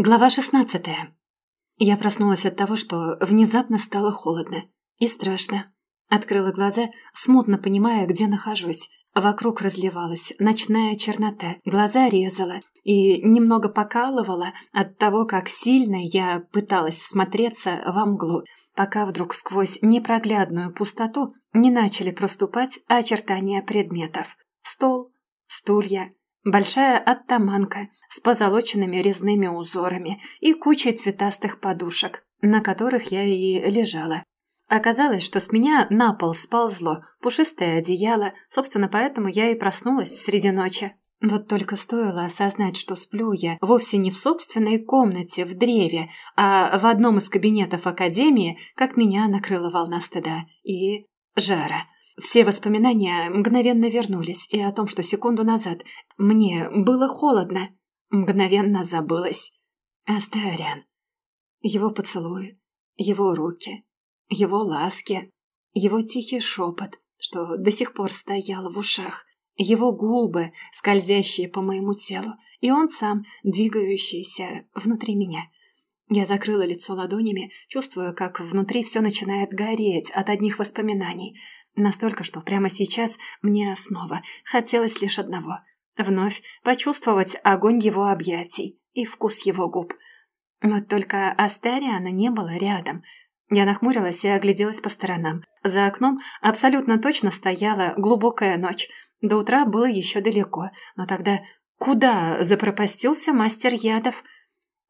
Глава шестнадцатая. Я проснулась от того, что внезапно стало холодно и страшно. Открыла глаза, смутно понимая, где нахожусь. Вокруг разливалась ночная чернота, глаза резала и немного покалывала от того, как сильно я пыталась всмотреться во мглу, пока вдруг сквозь непроглядную пустоту не начали проступать очертания предметов. Стол, стулья, Большая оттаманка с позолоченными резными узорами и кучей цветастых подушек, на которых я и лежала. Оказалось, что с меня на пол сползло пушистое одеяло, собственно, поэтому я и проснулась среди ночи. Вот только стоило осознать, что сплю я вовсе не в собственной комнате в древе, а в одном из кабинетов академии, как меня накрыла волна стыда и жара. Все воспоминания мгновенно вернулись, и о том, что секунду назад мне было холодно, мгновенно забылось. Астариан. Его поцелуи, его руки, его ласки, его тихий шепот, что до сих пор стоял в ушах, его губы, скользящие по моему телу, и он сам, двигающийся внутри меня. Я закрыла лицо ладонями, чувствуя, как внутри все начинает гореть от одних воспоминаний – Настолько, что прямо сейчас мне снова хотелось лишь одного — вновь почувствовать огонь его объятий и вкус его губ. Вот только Астериана не было рядом. Я нахмурилась и огляделась по сторонам. За окном абсолютно точно стояла глубокая ночь. До утра было еще далеко, но тогда куда запропастился мастер ядов?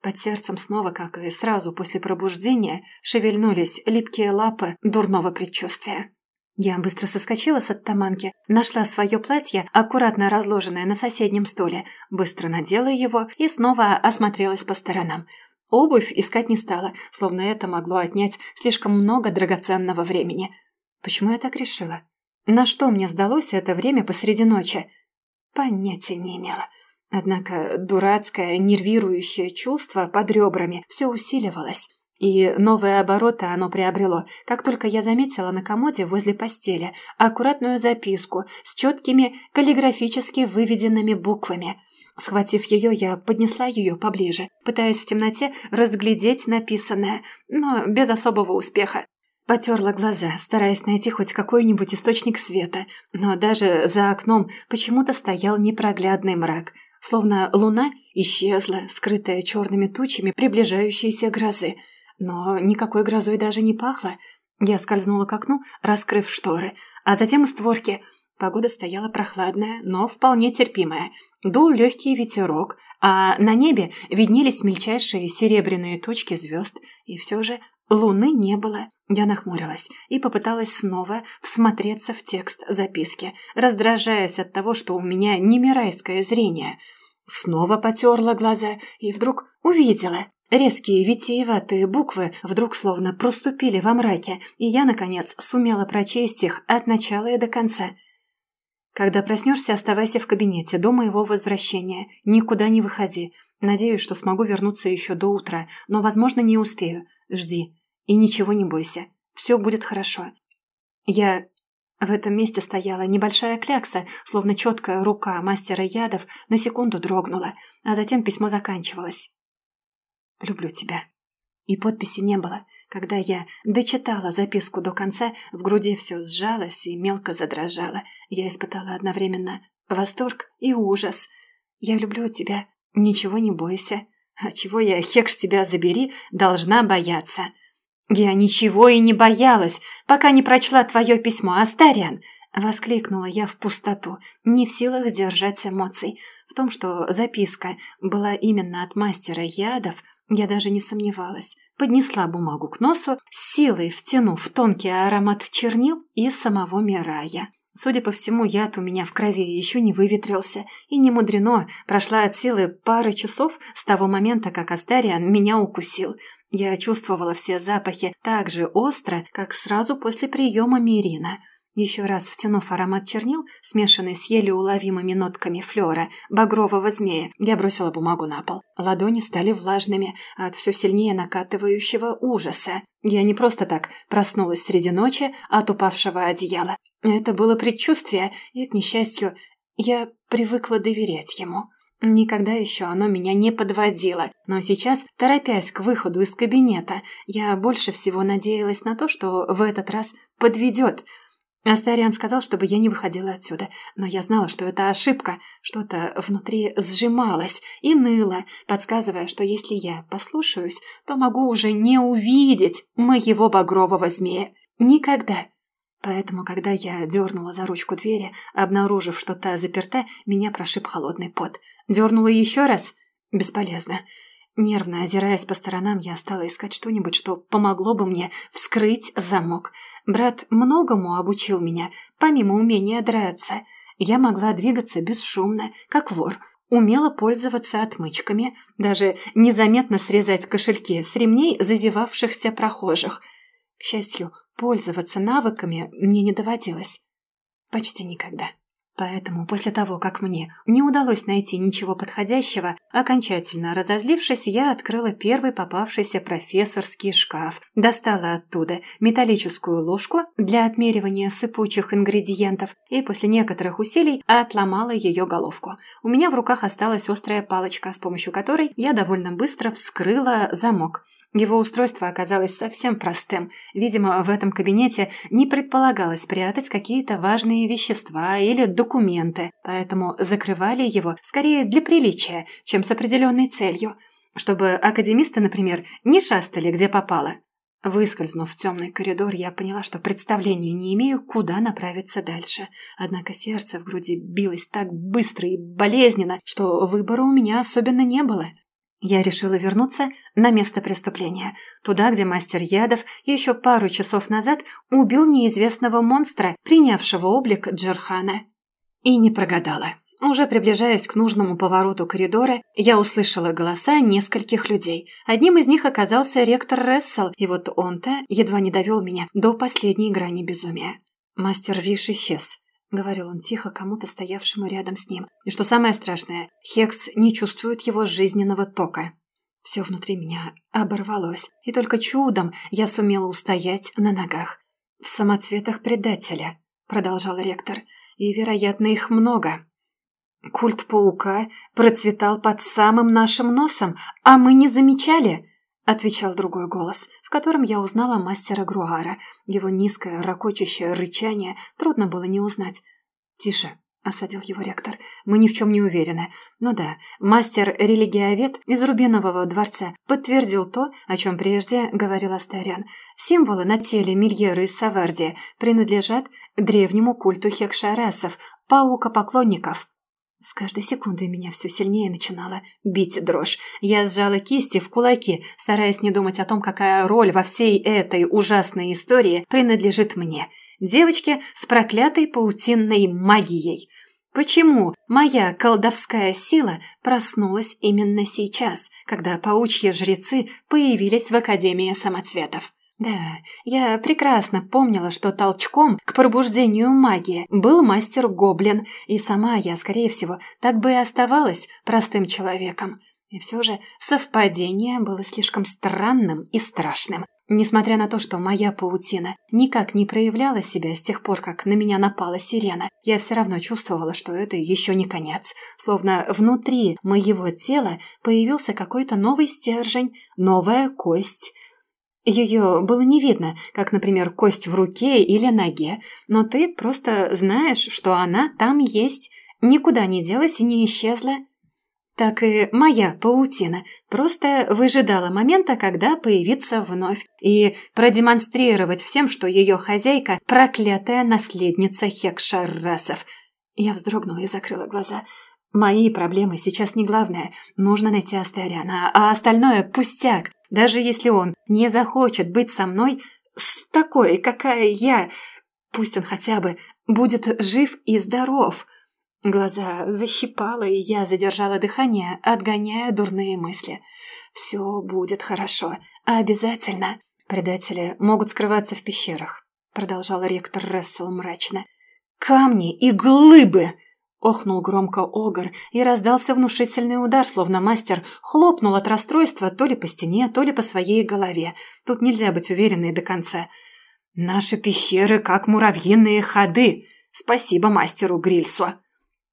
Под сердцем снова, как и сразу после пробуждения, шевельнулись липкие лапы дурного предчувствия. Я быстро соскочила с оттаманки, нашла свое платье, аккуратно разложенное на соседнем стуле, быстро надела его и снова осмотрелась по сторонам. Обувь искать не стала, словно это могло отнять слишком много драгоценного времени. Почему я так решила? На что мне сдалось это время посреди ночи? Понятия не имела. Однако дурацкое, нервирующее чувство под ребрами все усиливалось. И новые обороты оно приобрело, как только я заметила на комоде возле постели аккуратную записку с четкими каллиграфически выведенными буквами. Схватив ее, я поднесла ее поближе, пытаясь в темноте разглядеть написанное, но без особого успеха. Потерла глаза, стараясь найти хоть какой-нибудь источник света, но даже за окном почему-то стоял непроглядный мрак, словно луна исчезла, скрытая черными тучами приближающейся грозы. Но никакой грозой даже не пахло. Я скользнула к окну, раскрыв шторы, а затем створки. Погода стояла прохладная, но вполне терпимая. Дул легкий ветерок, а на небе виднелись мельчайшие серебряные точки звезд, и все же луны не было. Я нахмурилась и попыталась снова всмотреться в текст записки, раздражаясь от того, что у меня немирайское зрение. Снова потерла глаза и вдруг увидела. Резкие витиеватые буквы вдруг словно проступили во мраке, и я, наконец, сумела прочесть их от начала и до конца. «Когда проснешься, оставайся в кабинете до моего возвращения. Никуда не выходи. Надеюсь, что смогу вернуться еще до утра, но, возможно, не успею. Жди. И ничего не бойся. Все будет хорошо». Я... В этом месте стояла небольшая клякса, словно четкая рука мастера ядов на секунду дрогнула, а затем письмо заканчивалось. Люблю тебя». И подписи не было. Когда я дочитала записку до конца, в груди все сжалось и мелко задрожало. Я испытала одновременно восторг и ужас. «Я люблю тебя. Ничего не бойся. А чего я, хекш тебя забери, должна бояться?» «Я ничего и не боялась, пока не прочла твое письмо, Астариан!» Воскликнула я в пустоту, не в силах сдержать эмоций. В том, что записка была именно от мастера ядов, я даже не сомневалась. Поднесла бумагу к носу, силой втянув тонкий аромат чернил и самого Мирая. Судя по всему, яд у меня в крови еще не выветрился, и не мудрено, прошла от силы пары часов с того момента, как Астариан меня укусил. Я чувствовала все запахи так же остро, как сразу после приема Мирина. Еще раз втянув аромат чернил, смешанный с еле уловимыми нотками флера, багрового змея, я бросила бумагу на пол. Ладони стали влажными от все сильнее накатывающего ужаса. Я не просто так проснулась среди ночи от упавшего одеяла. Это было предчувствие, и, к несчастью, я привыкла доверять ему. Никогда еще оно меня не подводило, но сейчас, торопясь к выходу из кабинета, я больше всего надеялась на то, что в этот раз подведет. Астариан сказал, чтобы я не выходила отсюда, но я знала, что это ошибка, что-то внутри сжималось и ныло, подсказывая, что если я послушаюсь, то могу уже не увидеть моего багрового змея. Никогда. Поэтому, когда я дернула за ручку двери, обнаружив, что та заперта, меня прошиб холодный пот. Дернула еще раз? Бесполезно. Нервно озираясь по сторонам, я стала искать что-нибудь, что помогло бы мне вскрыть замок. Брат многому обучил меня, помимо умения драться. Я могла двигаться бесшумно, как вор, умела пользоваться отмычками, даже незаметно срезать кошельки с ремней зазевавшихся прохожих. К счастью, Пользоваться навыками мне не доводилось. Почти никогда. Поэтому после того, как мне не удалось найти ничего подходящего, окончательно разозлившись, я открыла первый попавшийся профессорский шкаф, достала оттуда металлическую ложку для отмеривания сыпучих ингредиентов и после некоторых усилий отломала ее головку. У меня в руках осталась острая палочка, с помощью которой я довольно быстро вскрыла замок – его устройство оказалось совсем простым. Видимо, в этом кабинете не предполагалось прятать какие-то важные вещества или документы, поэтому закрывали его скорее для приличия, чем с определенной целью. Чтобы академисты, например, не шастали где попало. Выскользнув в темный коридор, я поняла, что представления не имею, куда направиться дальше. Однако сердце в груди билось так быстро и болезненно, что выбора у меня особенно не было. Я решила вернуться на место преступления, туда, где мастер ядов еще пару часов назад убил неизвестного монстра, принявшего облик Джерхана. И не прогадала. Уже приближаясь к нужному повороту коридора, я услышала голоса нескольких людей. Одним из них оказался ректор Рессел, и вот он-то едва не довел меня до последней грани безумия. Мастер Риш исчез. — говорил он тихо кому-то, стоявшему рядом с ним. И что самое страшное, Хекс не чувствует его жизненного тока. Все внутри меня оборвалось, и только чудом я сумела устоять на ногах. «В самоцветах предателя», — продолжал ректор, — «и, вероятно, их много». «Культ паука процветал под самым нашим носом, а мы не замечали», отвечал другой голос, в котором я узнала мастера Груара. Его низкое, ракочащее рычание трудно было не узнать. «Тише», — осадил его ректор, — «мы ни в чем не уверены. Но да, мастер-религиовед из Рубинового дворца подтвердил то, о чем прежде говорил Астарян. Символы на теле Мильеры из Савардии принадлежат древнему культу хекшарасов, паукопоклонников». С каждой секундой меня все сильнее начинала бить дрожь. Я сжала кисти в кулаки, стараясь не думать о том, какая роль во всей этой ужасной истории принадлежит мне. Девочке с проклятой паутинной магией. Почему моя колдовская сила проснулась именно сейчас, когда паучьи жрецы появились в Академии самоцветов? Да, я прекрасно помнила, что толчком к пробуждению магии был мастер-гоблин, и сама я, скорее всего, так бы и оставалась простым человеком. И все же совпадение было слишком странным и страшным. Несмотря на то, что моя паутина никак не проявляла себя с тех пор, как на меня напала сирена, я все равно чувствовала, что это еще не конец. Словно внутри моего тела появился какой-то новый стержень, новая кость – ее было не видно, как, например, кость в руке или ноге, но ты просто знаешь, что она там есть, никуда не делась и не исчезла. Так и моя паутина просто выжидала момента, когда появится вновь, и продемонстрировать всем, что ее хозяйка – проклятая наследница Хекшаррасов. Я вздрогнула и закрыла глаза. Мои проблемы сейчас не главное. Нужно найти Астариана, а остальное – пустяк. Даже если он не захочет быть со мной, с такой, какая я, пусть он хотя бы будет жив и здоров. Глаза защипало, и я задержала дыхание, отгоняя дурные мысли. «Все будет хорошо. Обязательно. Предатели могут скрываться в пещерах», — продолжал ректор Рессел мрачно. «Камни и глыбы!» Охнул громко Огр, и раздался внушительный удар, словно мастер хлопнул от расстройства то ли по стене, то ли по своей голове. Тут нельзя быть уверенной до конца. «Наши пещеры как муравьиные ходы! Спасибо мастеру Грильсу!»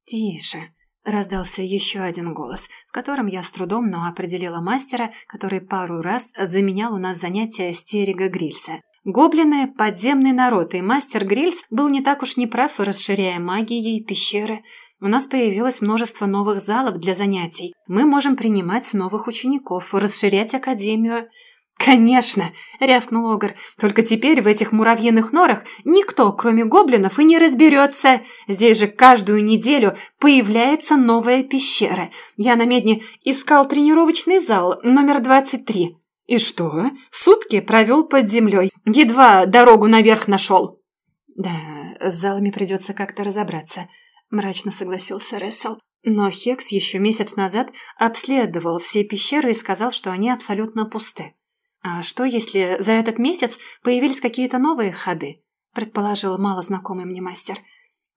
«Тише!» Раздался еще один голос, в котором я с трудом, но определила мастера, который пару раз заменял у нас занятия стерега Грильса. Гоблины – подземный народ, и мастер Грильс был не так уж неправ, расширяя магией пещеры. У нас появилось множество новых залов для занятий. Мы можем принимать новых учеников, расширять академию – «Конечно!» — рявкнул Огр. «Только теперь в этих муравьиных норах никто, кроме гоблинов, и не разберется. Здесь же каждую неделю появляется новая пещера. Я на медне искал тренировочный зал номер 23. И что? Сутки провел под землей. Едва дорогу наверх нашел». «Да, с залами придется как-то разобраться», — мрачно согласился Рессел. Но Хекс еще месяц назад обследовал все пещеры и сказал, что они абсолютно пусты. «А что, если за этот месяц появились какие-то новые ходы?» – предположил малознакомый мне мастер.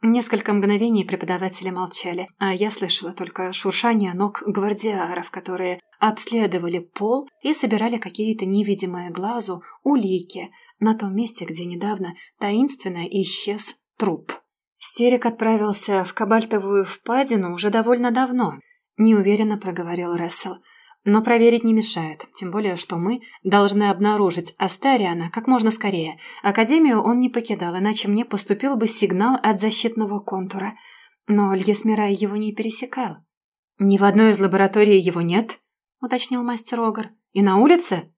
Несколько мгновений преподаватели молчали, а я слышала только шуршание ног гвардиаров, которые обследовали пол и собирали какие-то невидимые глазу улики на том месте, где недавно таинственно исчез труп. Стерик отправился в Кабальтовую впадину уже довольно давно, неуверенно проговорил Рессел – но проверить не мешает, тем более, что мы должны обнаружить Астариана как можно скорее. Академию он не покидал, иначе мне поступил бы сигнал от защитного контура. Но Льесмирай его не пересекал. «Ни в одной из лабораторий его нет?» — уточнил мастер Огар. «И на улице?»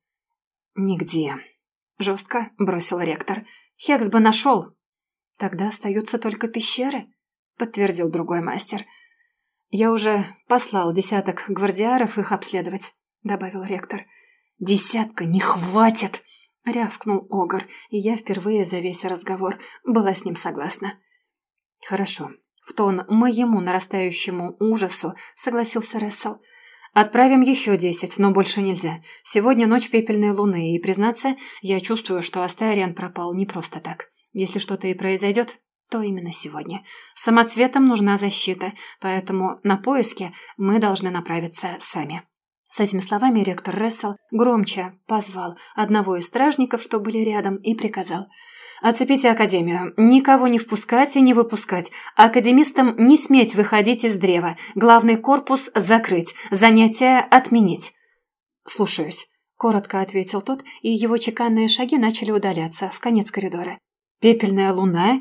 «Нигде», — жестко бросил ректор. «Хекс бы нашел». «Тогда остаются только пещеры», — подтвердил другой мастер. — «Я уже послал десяток гвардиаров их обследовать», — добавил ректор. «Десятка не хватит!» — рявкнул Огар, и я впервые за весь разговор была с ним согласна. «Хорошо». В тон моему нарастающему ужасу согласился Рессел. «Отправим еще десять, но больше нельзя. Сегодня ночь пепельной луны, и, признаться, я чувствую, что Астариан пропал не просто так. Если что-то и произойдет, то именно сегодня. Самоцветам нужна защита, поэтому на поиски мы должны направиться сами. С этими словами ректор Рессел громче позвал одного из стражников, что были рядом, и приказал «Оцепите Академию, никого не впускать и не выпускать, академистам не сметь выходить из древа, главный корпус закрыть, занятия отменить». «Слушаюсь», — коротко ответил тот, и его чеканные шаги начали удаляться в конец коридора. «Пепельная луна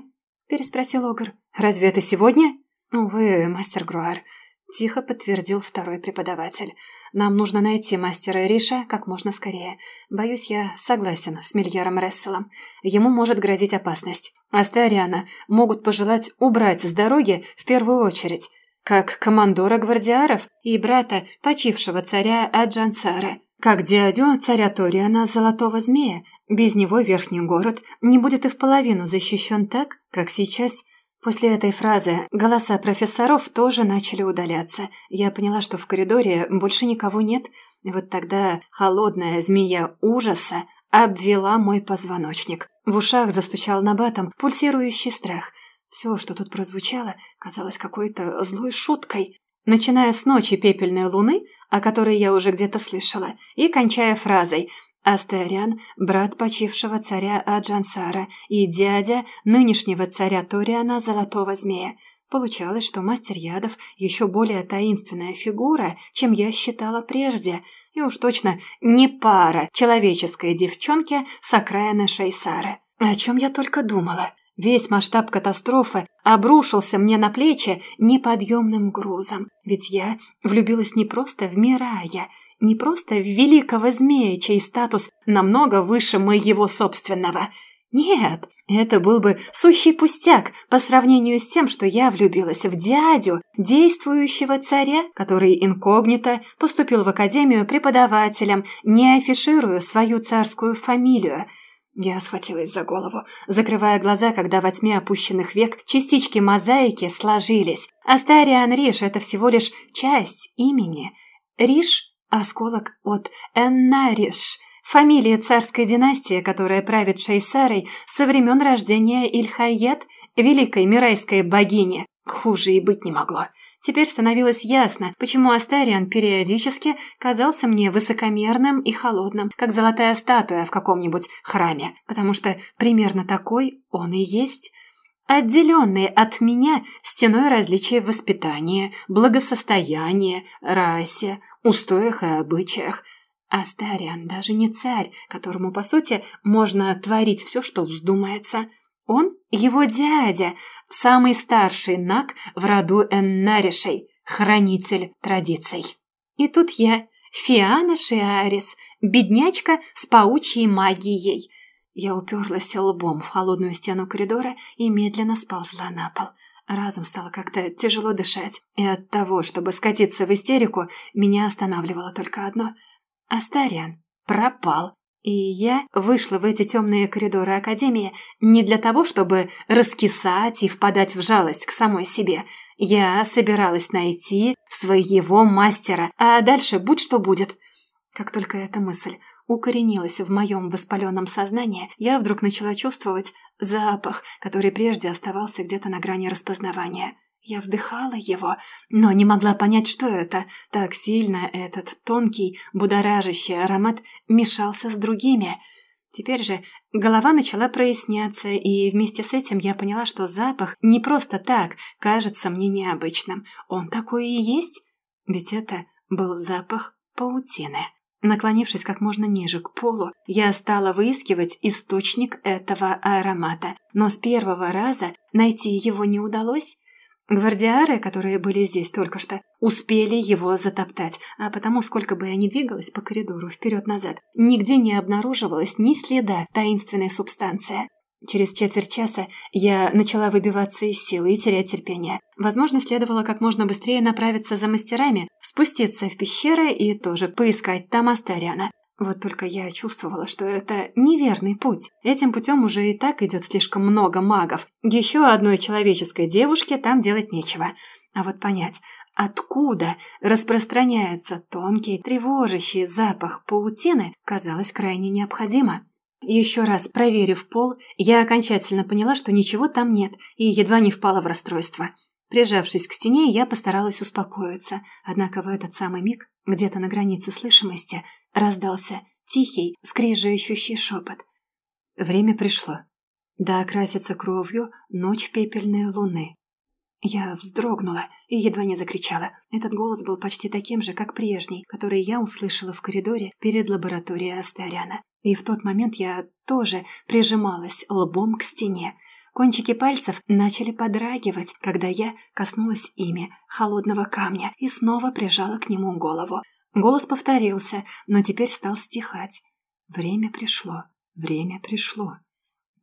переспросил Огр. «Разве это сегодня?» «Увы, мастер Груар», — тихо подтвердил второй преподаватель. «Нам нужно найти мастера Риша как можно скорее. Боюсь, я согласен с Мильяром Ресселом. Ему может грозить опасность. Астариана могут пожелать убрать с дороги в первую очередь, как командора гвардиаров и брата почившего царя Аджансара, как дядю царя Ториана Золотого Змея, без него верхний город не будет и в половину защищен так, как сейчас. После этой фразы голоса профессоров тоже начали удаляться. Я поняла, что в коридоре больше никого нет. Вот тогда холодная змея ужаса обвела мой позвоночник. В ушах застучал набатом пульсирующий страх. Все, что тут прозвучало, казалось какой-то злой шуткой. Начиная с ночи пепельной луны, о которой я уже где-то слышала, и кончая фразой Астариан, брат почившего царя Аджансара и дядя нынешнего царя Ториана Золотого Змея. Получалось, что мастер ядов еще более таинственная фигура, чем я считала прежде, и уж точно не пара человеческой девчонки с окраины Шейсары. О чем я только думала. Весь масштаб катастрофы обрушился мне на плечи неподъемным грузом, ведь я влюбилась не просто в Мирая, не просто в великого змея, чей статус намного выше моего собственного. Нет, это был бы сущий пустяк по сравнению с тем, что я влюбилась в дядю, действующего царя, который инкогнито поступил в академию преподавателем, не афишируя свою царскую фамилию. Я схватилась за голову, закрывая глаза, когда во тьме опущенных век частички мозаики сложились. Астариан Риш – это всего лишь часть имени. Риш Осколок от Эннариш, фамилия царской династии, которая правит Шейсарой со времен рождения Ильхайет, великой мирайской богини. Хуже и быть не могло. Теперь становилось ясно, почему Астариан периодически казался мне высокомерным и холодным, как золотая статуя в каком-нибудь храме, потому что примерно такой он и есть. отделенный от меня стеной различия в воспитании, благосостоянии, расе, устоях и обычаях. Астариан даже не царь, которому, по сути, можно творить все, что вздумается. Он его дядя, самый старший наг в роду Эннаришей, хранитель традиций. И тут я, Фиана Шиарис, беднячка с паучьей магией. Я уперлась лбом в холодную стену коридора и медленно сползла на пол. Разом стало как-то тяжело дышать, и от того, чтобы скатиться в истерику, меня останавливало только одно – Астариан пропал. И я вышла в эти темные коридоры Академии не для того, чтобы раскисать и впадать в жалость к самой себе. Я собиралась найти своего мастера, а дальше будь что будет. Как только эта мысль укоренилась в моем воспаленном сознании, я вдруг начала чувствовать запах, который прежде оставался где-то на грани распознавания. Я вдыхала его, но не могла понять, что это. Так сильно этот тонкий, будоражащий аромат мешался с другими. Теперь же голова начала проясняться, и вместе с этим я поняла, что запах не просто так кажется мне необычным. Он такой и есть. Ведь это был запах паутины. Наклонившись как можно ниже к полу, я стала выискивать источник этого аромата, но с первого раза найти его не удалось. Гвардиары, которые были здесь только что, успели его затоптать, а потому, сколько бы я ни двигалась по коридору вперед-назад, нигде не обнаруживалось ни следа таинственной субстанции. Через четверть часа я начала выбиваться из силы и терять терпение. Возможно, следовало как можно быстрее направиться за мастерами, спуститься в пещеры и тоже поискать там Астариана. Вот только я чувствовала, что это неверный путь. Этим путем уже и так идет слишком много магов. Еще одной человеческой девушке там делать нечего. А вот понять, откуда распространяется тонкий, тревожащий запах паутины, казалось крайне необходимо. Еще раз проверив пол, я окончательно поняла, что ничего там нет, и едва не впала в расстройство. Прижавшись к стене, я постаралась успокоиться, однако в этот самый миг, где-то на границе слышимости, раздался тихий, скрижающий шепот. Время пришло. Да окрасится кровью ночь пепельной луны. Я вздрогнула и едва не закричала. Этот голос был почти таким же, как прежний, который я услышала в коридоре перед лабораторией Астаряна. И в тот момент я тоже прижималась лбом к стене, Кончики пальцев начали подрагивать, когда я коснулась ими холодного камня и снова прижала к нему голову. Голос повторился, но теперь стал стихать. Время пришло, время пришло.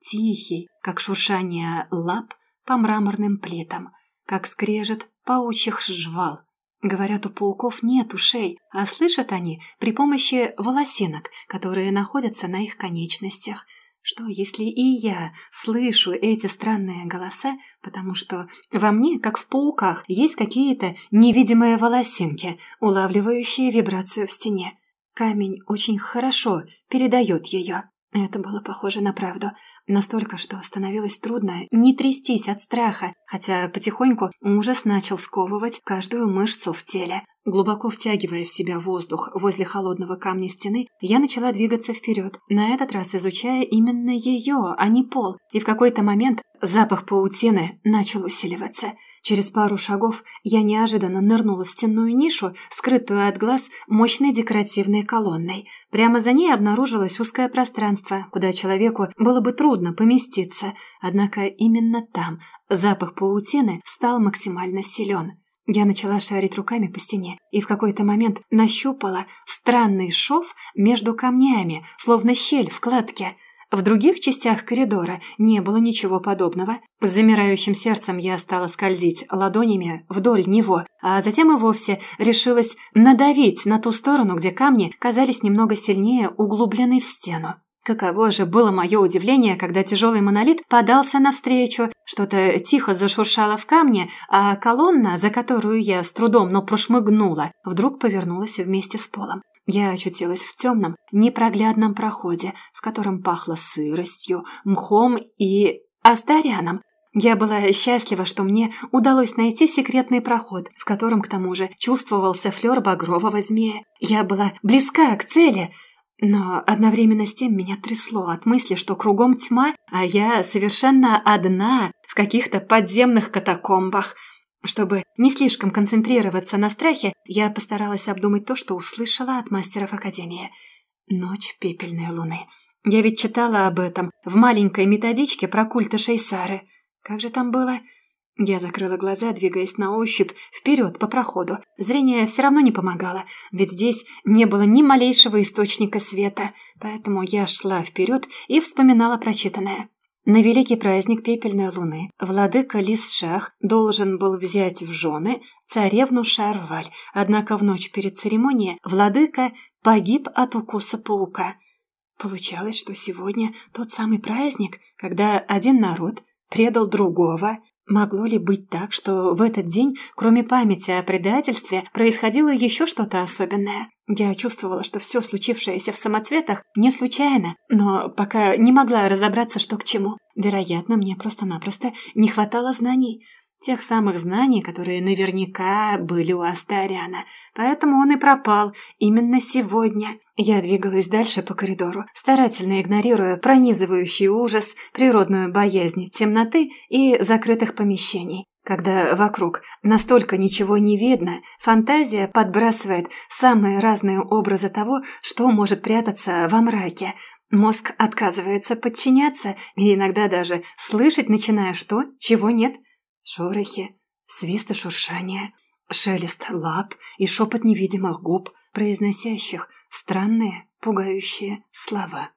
Тихий, как шуршание лап по мраморным плитам, как скрежет паучьих жвал. Говорят, у пауков нет ушей, а слышат они при помощи волосинок, которые находятся на их конечностях – что, если и я слышу эти странные голоса, потому что во мне, как в пауках, есть какие-то невидимые волосинки, улавливающие вибрацию в стене? Камень очень хорошо передает ее. Это было похоже на правду. Настолько, что становилось трудно не трястись от страха, хотя потихоньку ужас начал сковывать каждую мышцу в теле. Глубоко втягивая в себя воздух возле холодного камня стены, я начала двигаться вперед, на этот раз изучая именно ее, а не пол, и в какой-то момент запах паутины начал усиливаться. Через пару шагов я неожиданно нырнула в стенную нишу, скрытую от глаз мощной декоративной колонной. Прямо за ней обнаружилось узкое пространство, куда человеку было бы трудно поместиться, однако именно там запах паутины стал максимально силен. Я начала шарить руками по стене и в какой-то момент нащупала странный шов между камнями, словно щель в кладке. В других частях коридора не было ничего подобного. С замирающим сердцем я стала скользить ладонями вдоль него, а затем и вовсе решилась надавить на ту сторону, где камни казались немного сильнее углубленной в стену. Каково же было мое удивление, когда тяжелый монолит подался навстречу, что-то тихо зашуршало в камне, а колонна, за которую я с трудом, но прошмыгнула, вдруг повернулась вместе с полом. Я очутилась в темном, непроглядном проходе, в котором пахло сыростью, мхом и астарианом. Я была счастлива, что мне удалось найти секретный проход, в котором, к тому же, чувствовался флёр багрового змея. Я была близка к цели — но одновременно с тем меня трясло от мысли, что кругом тьма, а я совершенно одна в каких-то подземных катакомбах. Чтобы не слишком концентрироваться на страхе, я постаралась обдумать то, что услышала от мастеров Академии. Ночь пепельной луны. Я ведь читала об этом в маленькой методичке про культа Шейсары. Как же там было? Я закрыла глаза, двигаясь на ощупь вперед по проходу. Зрение все равно не помогало, ведь здесь не было ни малейшего источника света, поэтому я шла вперед и вспоминала прочитанное. На великий праздник пепельной луны владыка Лисшах должен был взять в жены царевну Шарваль, однако в ночь перед церемонией владыка погиб от укуса паука. Получалось, что сегодня тот самый праздник, когда один народ предал другого, Могло ли быть так, что в этот день, кроме памяти о предательстве, происходило еще что-то особенное? Я чувствовала, что все случившееся в самоцветах не случайно, но пока не могла разобраться, что к чему. Вероятно, мне просто-напросто не хватало знаний. Тех самых знаний, которые наверняка были у Астариана. Поэтому он и пропал именно сегодня. Я двигалась дальше по коридору, старательно игнорируя пронизывающий ужас, природную боязнь темноты и закрытых помещений. Когда вокруг настолько ничего не видно, фантазия подбрасывает самые разные образы того, что может прятаться во мраке. Мозг отказывается подчиняться и иногда даже слышать начиная что, чего нет – Шорохи, свист и шуршание, шелест лап и шепот невидимых губ, произносящих странные, пугающие слова.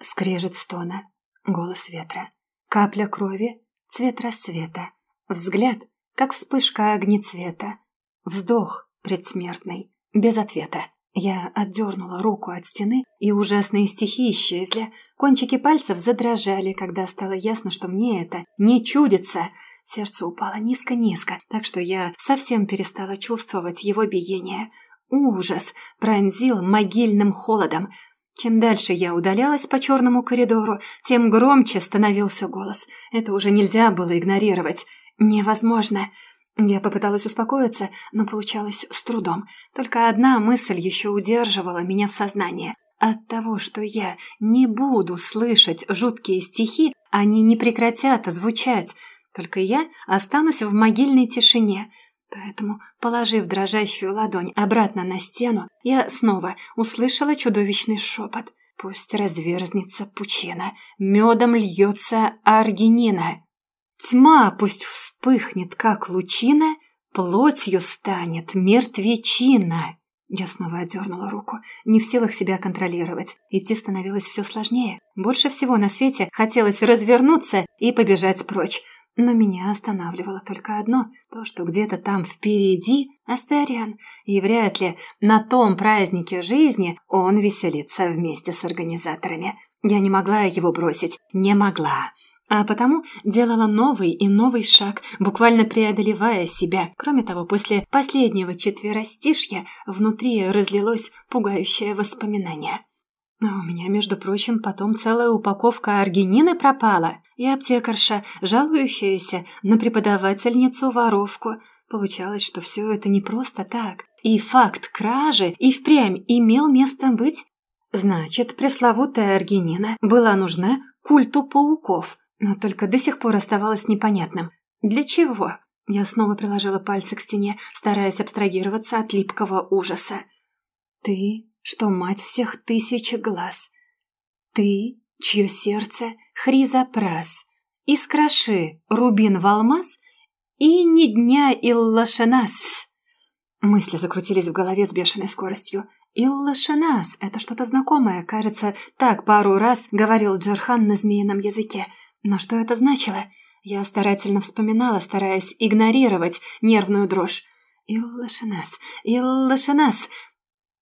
Скрежет стона, голос ветра, капля крови, цвет рассвета, взгляд, как вспышка огнецвета, вздох предсмертный, без ответа. Я отдернула руку от стены, и ужасные стихи исчезли. Кончики пальцев задрожали, когда стало ясно, что мне это не чудится. Сердце упало низко-низко, так что я совсем перестала чувствовать его биение. Ужас пронзил могильным холодом. Чем дальше я удалялась по черному коридору, тем громче становился голос. Это уже нельзя было игнорировать. Невозможно. Я попыталась успокоиться, но получалось с трудом. Только одна мысль еще удерживала меня в сознании. От того, что я не буду слышать жуткие стихи, они не прекратят звучать. Только я останусь в могильной тишине. Поэтому, положив дрожащую ладонь обратно на стену, я снова услышала чудовищный шепот. «Пусть разверзнется пучина, медом льется аргинина». Тьма пусть вспыхнет, как лучина, плотью станет мертвечина. Я снова отдернула руку, не в силах себя контролировать. Идти становилось все сложнее. Больше всего на свете хотелось развернуться и побежать прочь. Но меня останавливало только одно – то, что где-то там впереди Астариан, и вряд ли на том празднике жизни он веселится вместе с организаторами. Я не могла его бросить, не могла а потому делала новый и новый шаг, буквально преодолевая себя. Кроме того, после последнего четверостишья внутри разлилось пугающее воспоминание. А у меня, между прочим, потом целая упаковка аргинины пропала, и аптекарша, жалующаяся на преподавательницу-воровку. Получалось, что все это не просто так. И факт кражи и впрямь имел место быть. Значит, пресловутая аргинина была нужна культу пауков – но только до сих пор оставалось непонятным. Для чего? Я снова приложила пальцы к стене, стараясь абстрагироваться от липкого ужаса. «Ты, что мать всех тысяч глаз. Ты, чье сердце хризопрас. Искроши рубин в алмаз и ни дня иллашенас». Мысли закрутились в голове с бешеной скоростью. «Иллашенас» — это что-то знакомое, кажется, так пару раз говорил Джерхан на змеином языке — но что это значило? Я старательно вспоминала, стараясь игнорировать нервную дрожь. «Иллашинас! Иллашинас!»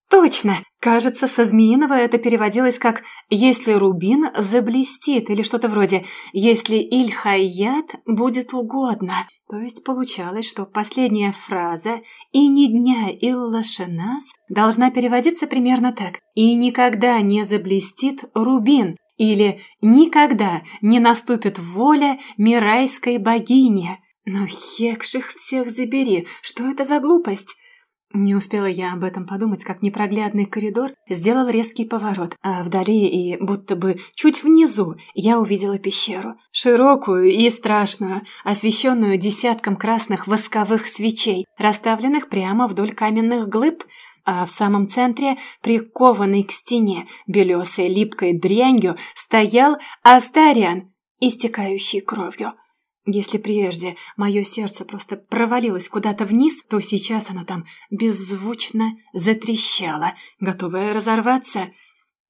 «Точно! Кажется, со змеиного это переводилось как «если рубин заблестит» или что-то вроде «если Ильхайят будет угодно». То есть получалось, что последняя фраза «и ни дня Иллашинас» должна переводиться примерно так «и никогда не заблестит рубин», или «Никогда не наступит воля мирайской богини». Но хекших всех забери, что это за глупость? Не успела я об этом подумать, как непроглядный коридор сделал резкий поворот, а вдали и будто бы чуть внизу я увидела пещеру. Широкую и страшную, освещенную десятком красных восковых свечей, расставленных прямо вдоль каменных глыб, а в самом центре, прикованный к стене, белесой липкой дрянью, стоял Астариан, истекающий кровью. Если прежде мое сердце просто провалилось куда-то вниз, то сейчас оно там беззвучно затрещало, готовое разорваться.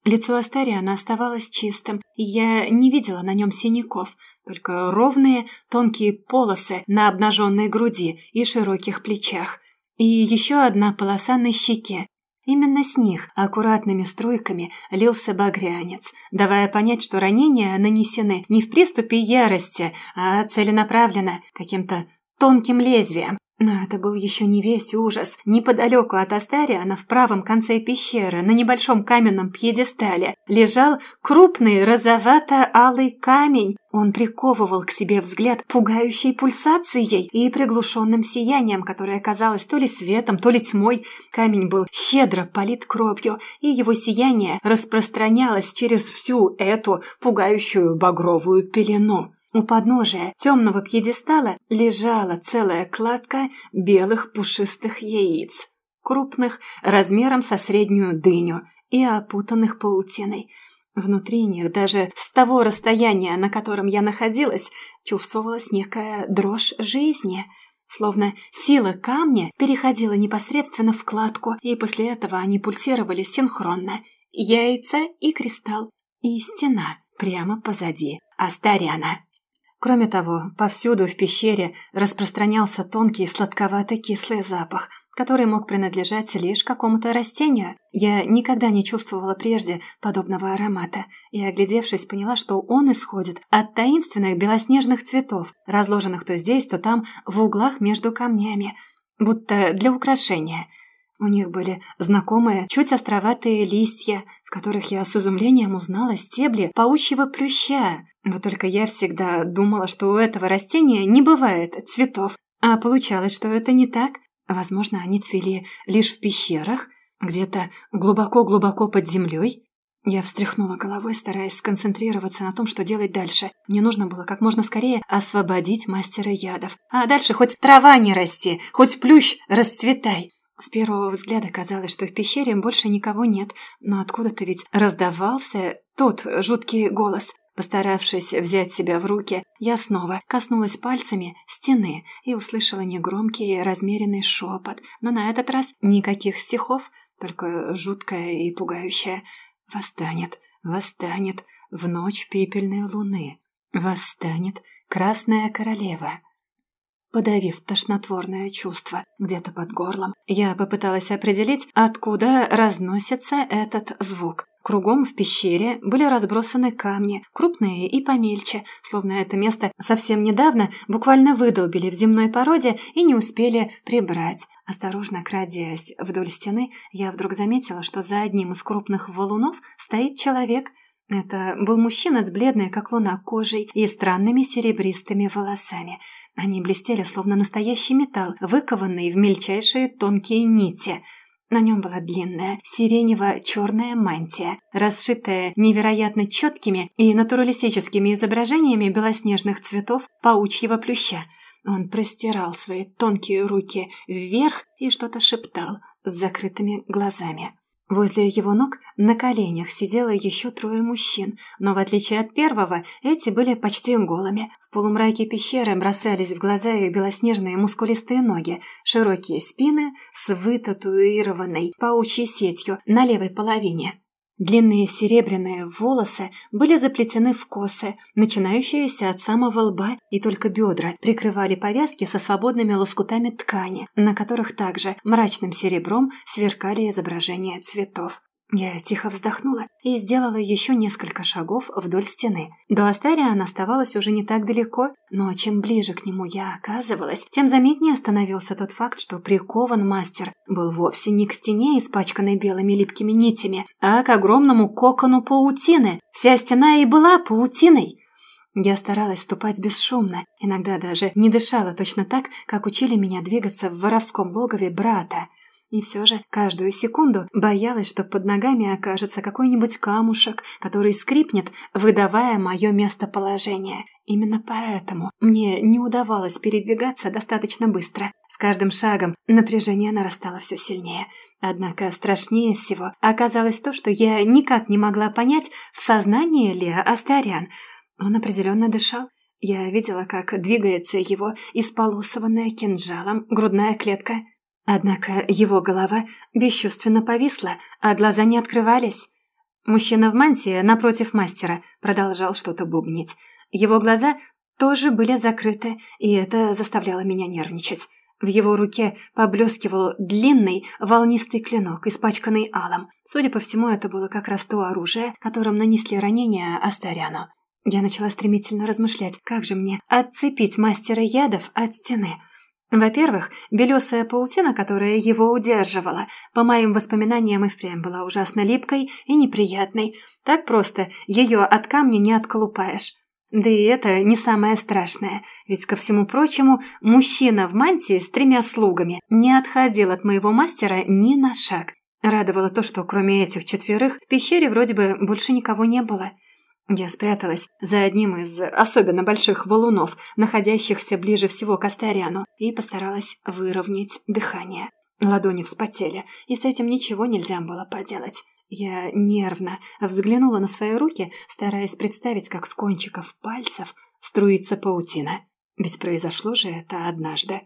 Лицо Астариана оставалось чистым, и я не видела на нем синяков, только ровные тонкие полосы на обнаженной груди и широких плечах, и еще одна полоса на щеке, Именно с них аккуратными струйками лился багрянец, давая понять, что ранения нанесены не в приступе ярости, а целенаправленно, каким-то тонким лезвием. Но это был еще не весь ужас. Неподалеку от Астариана, в правом конце пещеры, на небольшом каменном пьедестале, лежал крупный розовато-алый камень. Он приковывал к себе взгляд пугающей пульсацией и приглушенным сиянием, которое казалось то ли светом, то ли тьмой. Камень был щедро полит кровью, и его сияние распространялось через всю эту пугающую багровую пелену. У подножия темного пьедестала лежала целая кладка белых пушистых яиц, крупных, размером со среднюю дыню и опутанных паутиной. Внутри них, даже с того расстояния, на котором я находилась, чувствовалась некая дрожь жизни, словно сила камня переходила непосредственно в кладку, и после этого они пульсировали синхронно. Яйца и кристалл, и стена прямо позади Астаряна. Кроме того, повсюду в пещере распространялся тонкий сладковатый кислый запах, который мог принадлежать лишь какому-то растению. Я никогда не чувствовала прежде подобного аромата, и, оглядевшись, поняла, что он исходит от таинственных белоснежных цветов, разложенных то здесь, то там, в углах между камнями, будто для украшения – у них были знакомые, чуть островатые листья, в которых я с изумлением узнала стебли паучьего плюща. Вот только я всегда думала, что у этого растения не бывает цветов. А получалось, что это не так. Возможно, они цвели лишь в пещерах, где-то глубоко-глубоко под землей. Я встряхнула головой, стараясь сконцентрироваться на том, что делать дальше. Мне нужно было как можно скорее освободить мастера ядов. А дальше хоть трава не расти, хоть плющ расцветай. С первого взгляда казалось, что в пещере больше никого нет, но откуда-то ведь раздавался тот жуткий голос. Постаравшись взять себя в руки, я снова коснулась пальцами стены и услышала негромкий размеренный шепот, но на этот раз никаких стихов, только жуткое и пугающее. «Восстанет, восстанет в ночь пепельной луны, восстанет красная королева». Подавив тошнотворное чувство где-то под горлом, я попыталась определить, откуда разносится этот звук. Кругом в пещере были разбросаны камни, крупные и помельче, словно это место совсем недавно буквально выдолбили в земной породе и не успели прибрать. Осторожно крадясь вдоль стены, я вдруг заметила, что за одним из крупных валунов стоит человек. Это был мужчина с бледной, как луна, кожей и странными серебристыми волосами – они блестели, словно настоящий металл, выкованный в мельчайшие тонкие нити. На нем была длинная сиренево-черная мантия, расшитая невероятно четкими и натуралистическими изображениями белоснежных цветов паучьего плюща. Он простирал свои тонкие руки вверх и что-то шептал с закрытыми глазами. Возле его ног на коленях сидело еще трое мужчин, но в отличие от первого, эти были почти голыми. В полумраке пещеры бросались в глаза их белоснежные мускулистые ноги, широкие спины с вытатуированной паучьей сетью на левой половине. Длинные серебряные волосы были заплетены в косы, начинающиеся от самого лба, и только бедра прикрывали повязки со свободными лоскутами ткани, на которых также мрачным серебром сверкали изображения цветов. Я тихо вздохнула и сделала еще несколько шагов вдоль стены. До Астариан оставалось уже не так далеко, но чем ближе к нему я оказывалась, тем заметнее становился тот факт, что прикован мастер был вовсе не к стене, испачканной белыми липкими нитями, а к огромному кокону паутины. Вся стена и была паутиной. Я старалась ступать бесшумно, иногда даже не дышала точно так, как учили меня двигаться в воровском логове брата – И все же каждую секунду боялась, что под ногами окажется какой-нибудь камушек, который скрипнет, выдавая мое местоположение. Именно поэтому мне не удавалось передвигаться достаточно быстро. С каждым шагом напряжение нарастало все сильнее. Однако страшнее всего оказалось то, что я никак не могла понять, в сознании ли Астарян. Он определенно дышал. Я видела, как двигается его исполосованная кинжалом грудная клетка – Однако его голова бесчувственно повисла, а глаза не открывались. Мужчина в мантии напротив мастера продолжал что-то бубнить. Его глаза тоже были закрыты, и это заставляло меня нервничать. В его руке поблескивал длинный волнистый клинок, испачканный алом. Судя по всему, это было как раз то оружие, которым нанесли ранение Астаряну. Я начала стремительно размышлять, как же мне отцепить мастера ядов от стены – во-первых, белесая паутина, которая его удерживала, по моим воспоминаниям и впрямь была ужасно липкой и неприятной. Так просто ее от камня не отколупаешь. Да и это не самое страшное, ведь, ко всему прочему, мужчина в мантии с тремя слугами не отходил от моего мастера ни на шаг. Радовало то, что кроме этих четверых в пещере вроде бы больше никого не было – я спряталась за одним из особенно больших валунов, находящихся ближе всего к Астариану, и постаралась выровнять дыхание. Ладони вспотели, и с этим ничего нельзя было поделать. Я нервно взглянула на свои руки, стараясь представить, как с кончиков пальцев струится паутина. Ведь произошло же это однажды.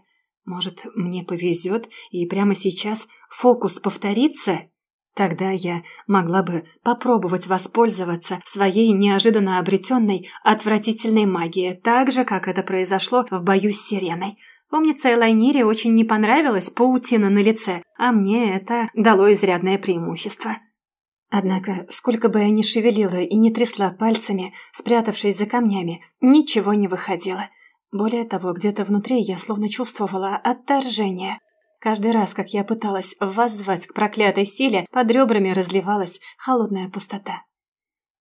Может, мне повезет, и прямо сейчас фокус повторится? Тогда я могла бы попробовать воспользоваться своей неожиданно обретенной отвратительной магией, так же, как это произошло в бою с сиреной. Помнится, Элайнире очень не понравилась паутина на лице, а мне это дало изрядное преимущество. Однако, сколько бы я ни шевелила и не трясла пальцами, спрятавшись за камнями, ничего не выходило. Более того, где-то внутри я словно чувствовала отторжение. Каждый раз, как я пыталась воззвать к проклятой силе, под ребрами разливалась холодная пустота.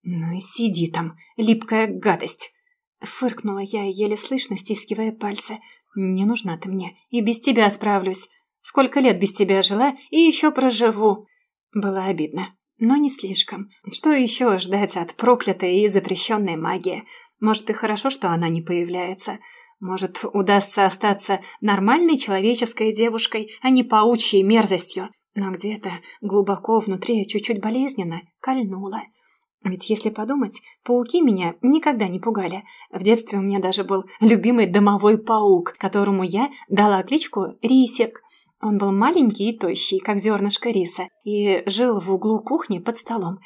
«Ну и сиди там, липкая гадость!» Фыркнула я, еле слышно стискивая пальцы. «Не нужна ты мне, и без тебя справлюсь. Сколько лет без тебя жила, и еще проживу!» Было обидно, но не слишком. Что еще ждать от проклятой и запрещенной магии? Может, и хорошо, что она не появляется. Может, удастся остаться нормальной человеческой девушкой, а не паучьей мерзостью. Но где-то глубоко внутри чуть-чуть болезненно кольнуло. Ведь если подумать, пауки меня никогда не пугали. В детстве у меня даже был любимый домовой паук, которому я дала кличку Рисик. Он был маленький и тощий, как зернышко риса, и жил в углу кухни под столом.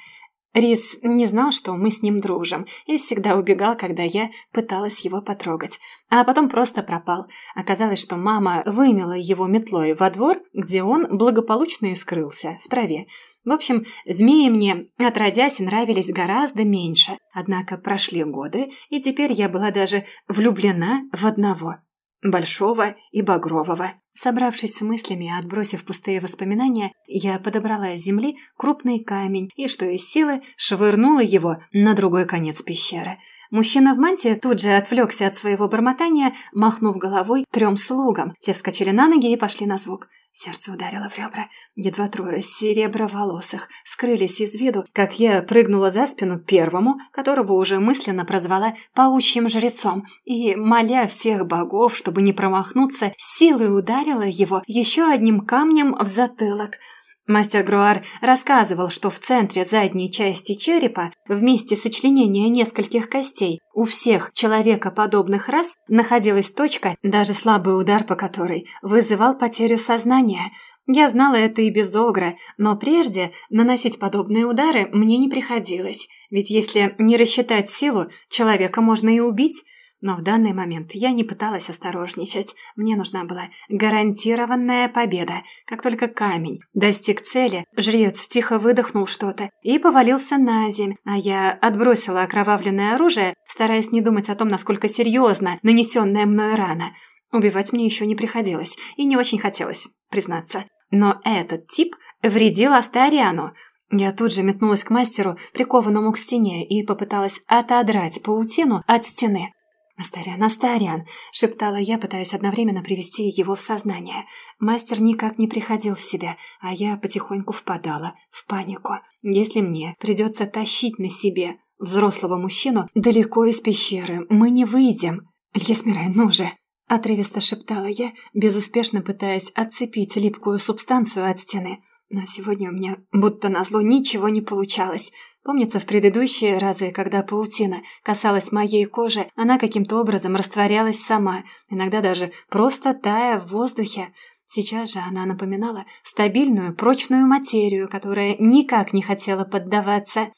Рис не знал, что мы с ним дружим, и всегда убегал, когда я пыталась его потрогать. А потом просто пропал. Оказалось, что мама вымела его метлой во двор, где он благополучно и скрылся, в траве. В общем, змеи мне, отродясь, нравились гораздо меньше. Однако прошли годы, и теперь я была даже влюблена в одного. Большого и багрового. Собравшись с мыслями и отбросив пустые воспоминания, я подобрала с земли крупный камень и, что из силы, швырнула его на другой конец пещеры. Мужчина в мантии тут же отвлекся от своего бормотания, махнув головой трем слугам. Те вскочили на ноги и пошли на звук. Сердце ударило в ребра. Едва трое сереброволосых скрылись из виду, как я прыгнула за спину первому, которого уже мысленно прозвала паучьим жрецом, и, моля всех богов, чтобы не промахнуться, силой ударила его еще одним камнем в затылок – Мастер Груар рассказывал, что в центре задней части черепа, вместе сочленения нескольких костей, у всех человекоподобных рас находилась точка, даже слабый удар по которой вызывал потерю сознания. Я знала это и без огра, но прежде наносить подобные удары мне не приходилось, ведь если не рассчитать силу, человека можно и убить, но в данный момент я не пыталась осторожничать. Мне нужна была гарантированная победа. Как только камень достиг цели, жрец тихо выдохнул что-то и повалился на земь, а я отбросила окровавленное оружие, стараясь не думать о том, насколько серьезно нанесенная мной рана. Убивать мне еще не приходилось, и не очень хотелось, признаться. Но этот тип вредил Астариану. Я тут же метнулась к мастеру, прикованному к стене, и попыталась отодрать паутину от стены. «Астариан, Астариан!» – шептала я, пытаясь одновременно привести его в сознание. Мастер никак не приходил в себя, а я потихоньку впадала в панику. Если мне придется тащить на себе взрослого мужчину далеко из пещеры, мы не выйдем. «Льесмирай, ну же!» – отрывисто шептала я, безуспешно пытаясь отцепить липкую субстанцию от стены. Но сегодня у меня будто назло ничего не получалось – Помнится, в предыдущие разы, когда паутина касалась моей кожи, она каким-то образом растворялась сама, иногда даже просто тая в воздухе. Сейчас же она напоминала стабильную, прочную материю, которая никак не хотела поддаваться.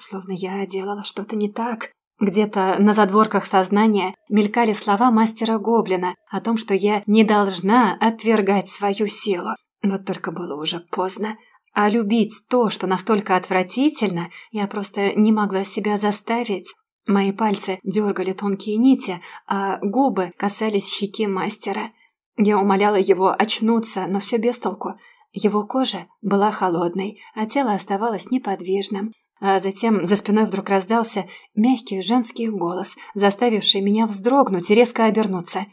Словно я делала что-то не так. Где-то на задворках сознания мелькали слова мастера Гоблина о том, что я не должна отвергать свою силу. Вот только было уже поздно. А любить то, что настолько отвратительно, я просто не могла себя заставить. Мои пальцы дергали тонкие нити, а губы касались щеки мастера. Я умоляла его очнуться, но все без толку. Его кожа была холодной, а тело оставалось неподвижным. А затем за спиной вдруг раздался мягкий женский голос, заставивший меня вздрогнуть и резко обернуться.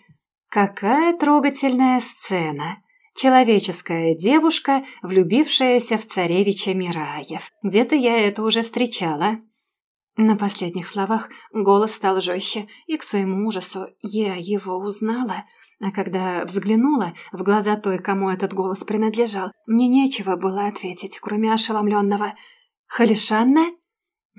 «Какая трогательная сцена!» Человеческая девушка, влюбившаяся в царевича Мираев. Где-то я это уже встречала. На последних словах голос стал жестче, и к своему ужасу я его узнала. А когда взглянула в глаза той, кому этот голос принадлежал, мне нечего было ответить, кроме ошеломленного. «Халишанна?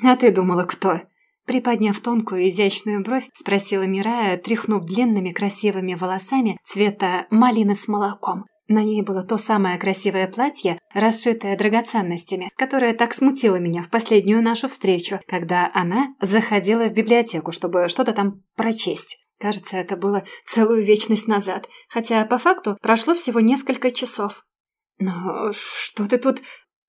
А ты думала, кто?» Приподняв тонкую изящную бровь, спросила Мирая, тряхнув длинными красивыми волосами цвета малины с молоком. На ней было то самое красивое платье, расшитое драгоценностями, которое так смутило меня в последнюю нашу встречу, когда она заходила в библиотеку, чтобы что-то там прочесть. Кажется, это было целую вечность назад, хотя по факту прошло всего несколько часов. «Но что ты тут...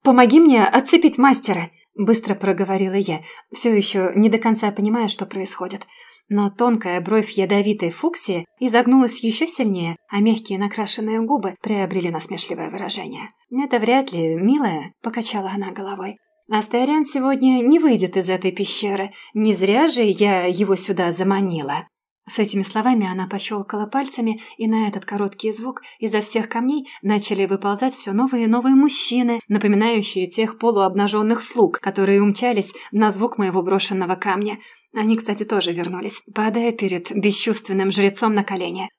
Помоги мне отцепить мастера!» Быстро проговорила я, все еще не до конца понимая, что происходит но тонкая бровь ядовитой фуксии изогнулась еще сильнее, а мягкие накрашенные губы приобрели насмешливое выражение. «Это вряд ли, милая», — покачала она головой. «Астариан сегодня не выйдет из этой пещеры. Не зря же я его сюда заманила». С этими словами она пощелкала пальцами, и на этот короткий звук изо всех камней начали выползать все новые и новые мужчины, напоминающие тех полуобнаженных слуг, которые умчались на звук моего брошенного камня. Они, кстати, тоже вернулись, падая перед бесчувственным жрецом на колени.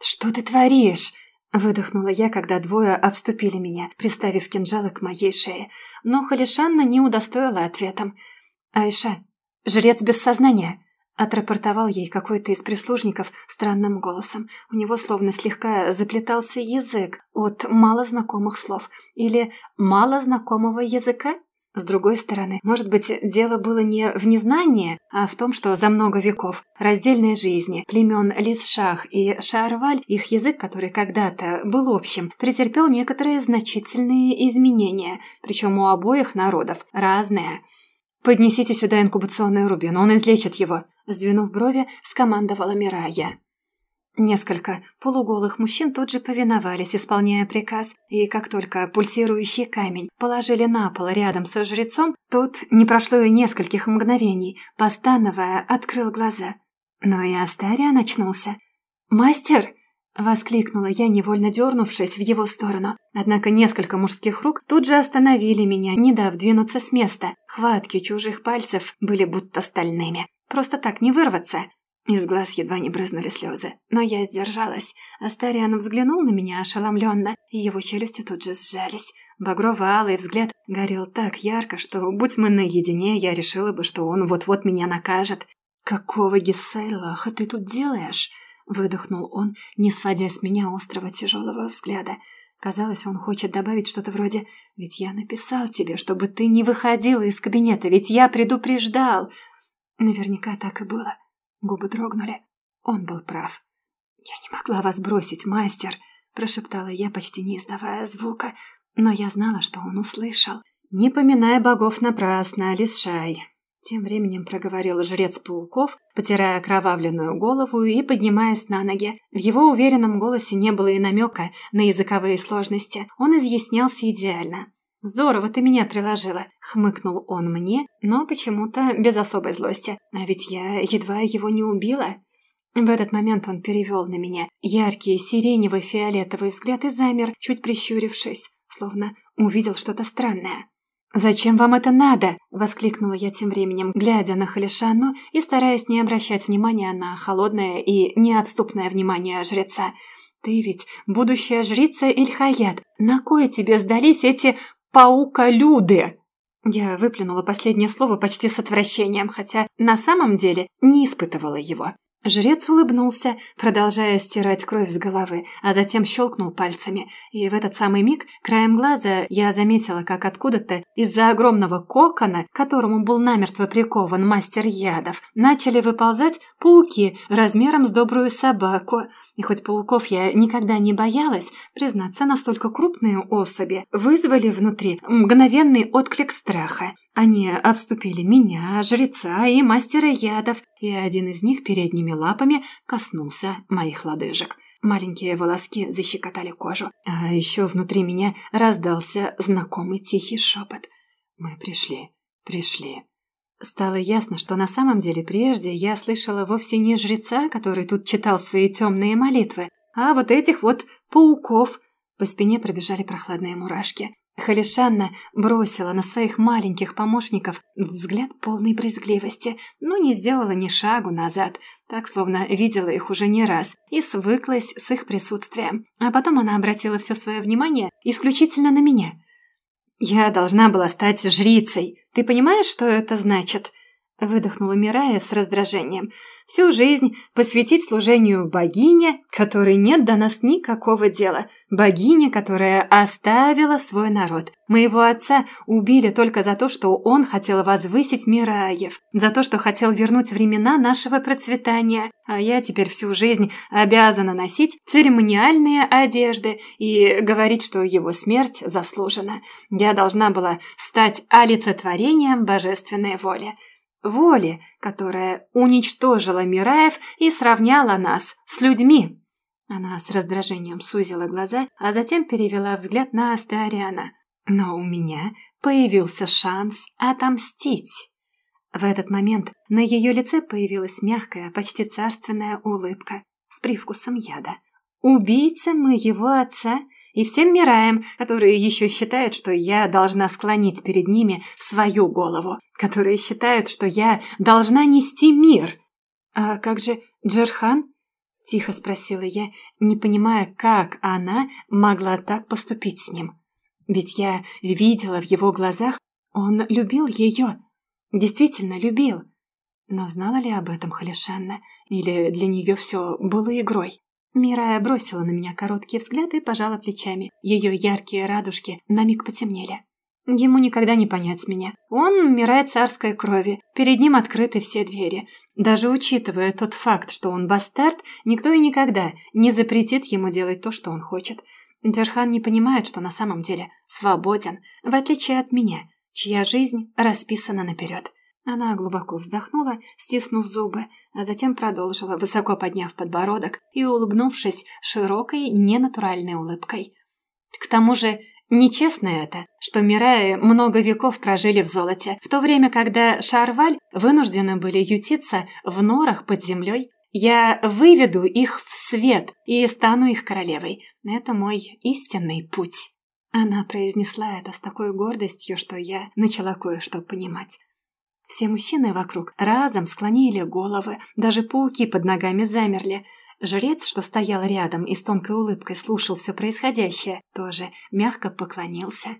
«Что ты творишь?» Выдохнула я, когда двое обступили меня, приставив кинжалы к моей шее. Но Халишанна не удостоила ответом. «Айша, жрец без сознания!» Отрапортовал ей какой-то из прислужников странным голосом. У него словно слегка заплетался язык от малознакомых слов. Или малознакомого языка? С другой стороны, может быть, дело было не в незнании, а в том, что за много веков раздельной жизни племен Лисшах и Шарваль, их язык, который когда-то был общим, претерпел некоторые значительные изменения, причем у обоих народов разные. «Поднесите сюда инкубационный рубин, он излечит его», сдвинув брови, скомандовала Мирая. Несколько полуголых мужчин тут же повиновались, исполняя приказ, и как только пульсирующий камень положили на пол рядом со жрецом, тот, не прошло и нескольких мгновений, постановая, открыл глаза. Но и Астария начнулся. «Мастер!» — воскликнула я, невольно дернувшись в его сторону. Однако несколько мужских рук тут же остановили меня, не дав двинуться с места. Хватки чужих пальцев были будто стальными. Просто так не вырваться. Из глаз едва не брызнули слезы, но я сдержалась. Астариан взглянул на меня ошеломленно, и его челюсти тут же сжались. Багрово-алый взгляд горел так ярко, что, будь мы наедине, я решила бы, что он вот-вот меня накажет. «Какого Гессайлаха ты тут делаешь?» — выдохнул он, не сводя с меня острого тяжелого взгляда. Казалось, он хочет добавить что-то вроде «Ведь я написал тебе, чтобы ты не выходила из кабинета, ведь я предупреждал!» Наверняка так и было. Губы дрогнули. Он был прав. «Я не могла вас бросить, мастер», – прошептала я, почти не издавая звука, но я знала, что он услышал. «Не поминая богов напрасно, Лисшай», – тем временем проговорил жрец пауков, потирая окровавленную голову и поднимаясь на ноги. В его уверенном голосе не было и намека на языковые сложности. Он изъяснялся идеально. «Здорово ты меня приложила», — хмыкнул он мне, но почему-то без особой злости. А ведь я едва его не убила. В этот момент он перевел на меня яркий сиреневый фиолетовый взгляд и замер, чуть прищурившись, словно увидел что-то странное. «Зачем вам это надо?» – воскликнула я тем временем, глядя на Халишану и стараясь не обращать внимания на холодное и неотступное внимание жреца. «Ты ведь будущая жрица Ильхаят. На кое тебе сдались эти пауколюды?» Я выплюнула последнее слово почти с отвращением, хотя на самом деле не испытывала его. Жрец улыбнулся, продолжая стирать кровь с головы, а затем щелкнул пальцами. И в этот самый миг, краем глаза, я заметила, как откуда-то из-за огромного кокона, к которому был намертво прикован мастер ядов, начали выползать пауки размером с добрую собаку. И хоть пауков я никогда не боялась, признаться, настолько крупные особи вызвали внутри мгновенный отклик страха. Они обступили меня, жреца и мастера ядов, и один из них передними лапами коснулся моих лодыжек. Маленькие волоски защекотали кожу, а еще внутри меня раздался знакомый тихий шепот. «Мы пришли, пришли». Стало ясно, что на самом деле прежде я слышала вовсе не жреца, который тут читал свои темные молитвы, а вот этих вот пауков. По спине пробежали прохладные мурашки. Халишанна бросила на своих маленьких помощников взгляд полной брезгливости, но не сделала ни шагу назад, так словно видела их уже не раз и свыклась с их присутствием. А потом она обратила все свое внимание исключительно на меня. «Я должна была стать жрицей. Ты понимаешь, что это значит?» Выдохнула Мирая с раздражением. «Всю жизнь посвятить служению богине, которой нет до нас никакого дела. Богине, которая оставила свой народ. Моего отца убили только за то, что он хотел возвысить Мираев, за то, что хотел вернуть времена нашего процветания. А я теперь всю жизнь обязана носить церемониальные одежды и говорить, что его смерть заслужена. Я должна была стать олицетворением божественной воли» воли, которая уничтожила Мираев и сравняла нас с людьми. Она с раздражением сузила глаза, а затем перевела взгляд на Астариана. Но у меня появился шанс отомстить. В этот момент на ее лице появилась мягкая, почти царственная улыбка с привкусом яда. Убийца моего отца и всем мираем, которые еще считают, что я должна склонить перед ними свою голову, которые считают, что я должна нести мир. А как же Джерхан? Тихо спросила я, не понимая, как она могла так поступить с ним. Ведь я видела в его глазах, он любил ее. Действительно любил. Но знала ли об этом Халишанна? Или для нее все было игрой? Мирая бросила на меня короткий взгляд и пожала плечами. Ее яркие радужки на миг потемнели. Ему никогда не понять меня. Он Мирая царской крови, перед ним открыты все двери. Даже учитывая тот факт, что он бастард, никто и никогда не запретит ему делать то, что он хочет. Джерхан не понимает, что на самом деле свободен, в отличие от меня, чья жизнь расписана наперед. Она глубоко вздохнула, стиснув зубы, а затем продолжила, высоко подняв подбородок и улыбнувшись широкой, ненатуральной улыбкой. К тому же, нечестно это, что Мираи много веков прожили в золоте, в то время, когда Шарваль вынуждены были ютиться в норах под землей. Я выведу их в свет и стану их королевой. Это мой истинный путь. Она произнесла это с такой гордостью, что я начала кое-что понимать. Все мужчины вокруг разом склонили головы, даже пауки под ногами замерли. Жрец, что стоял рядом и с тонкой улыбкой слушал все происходящее, тоже мягко поклонился.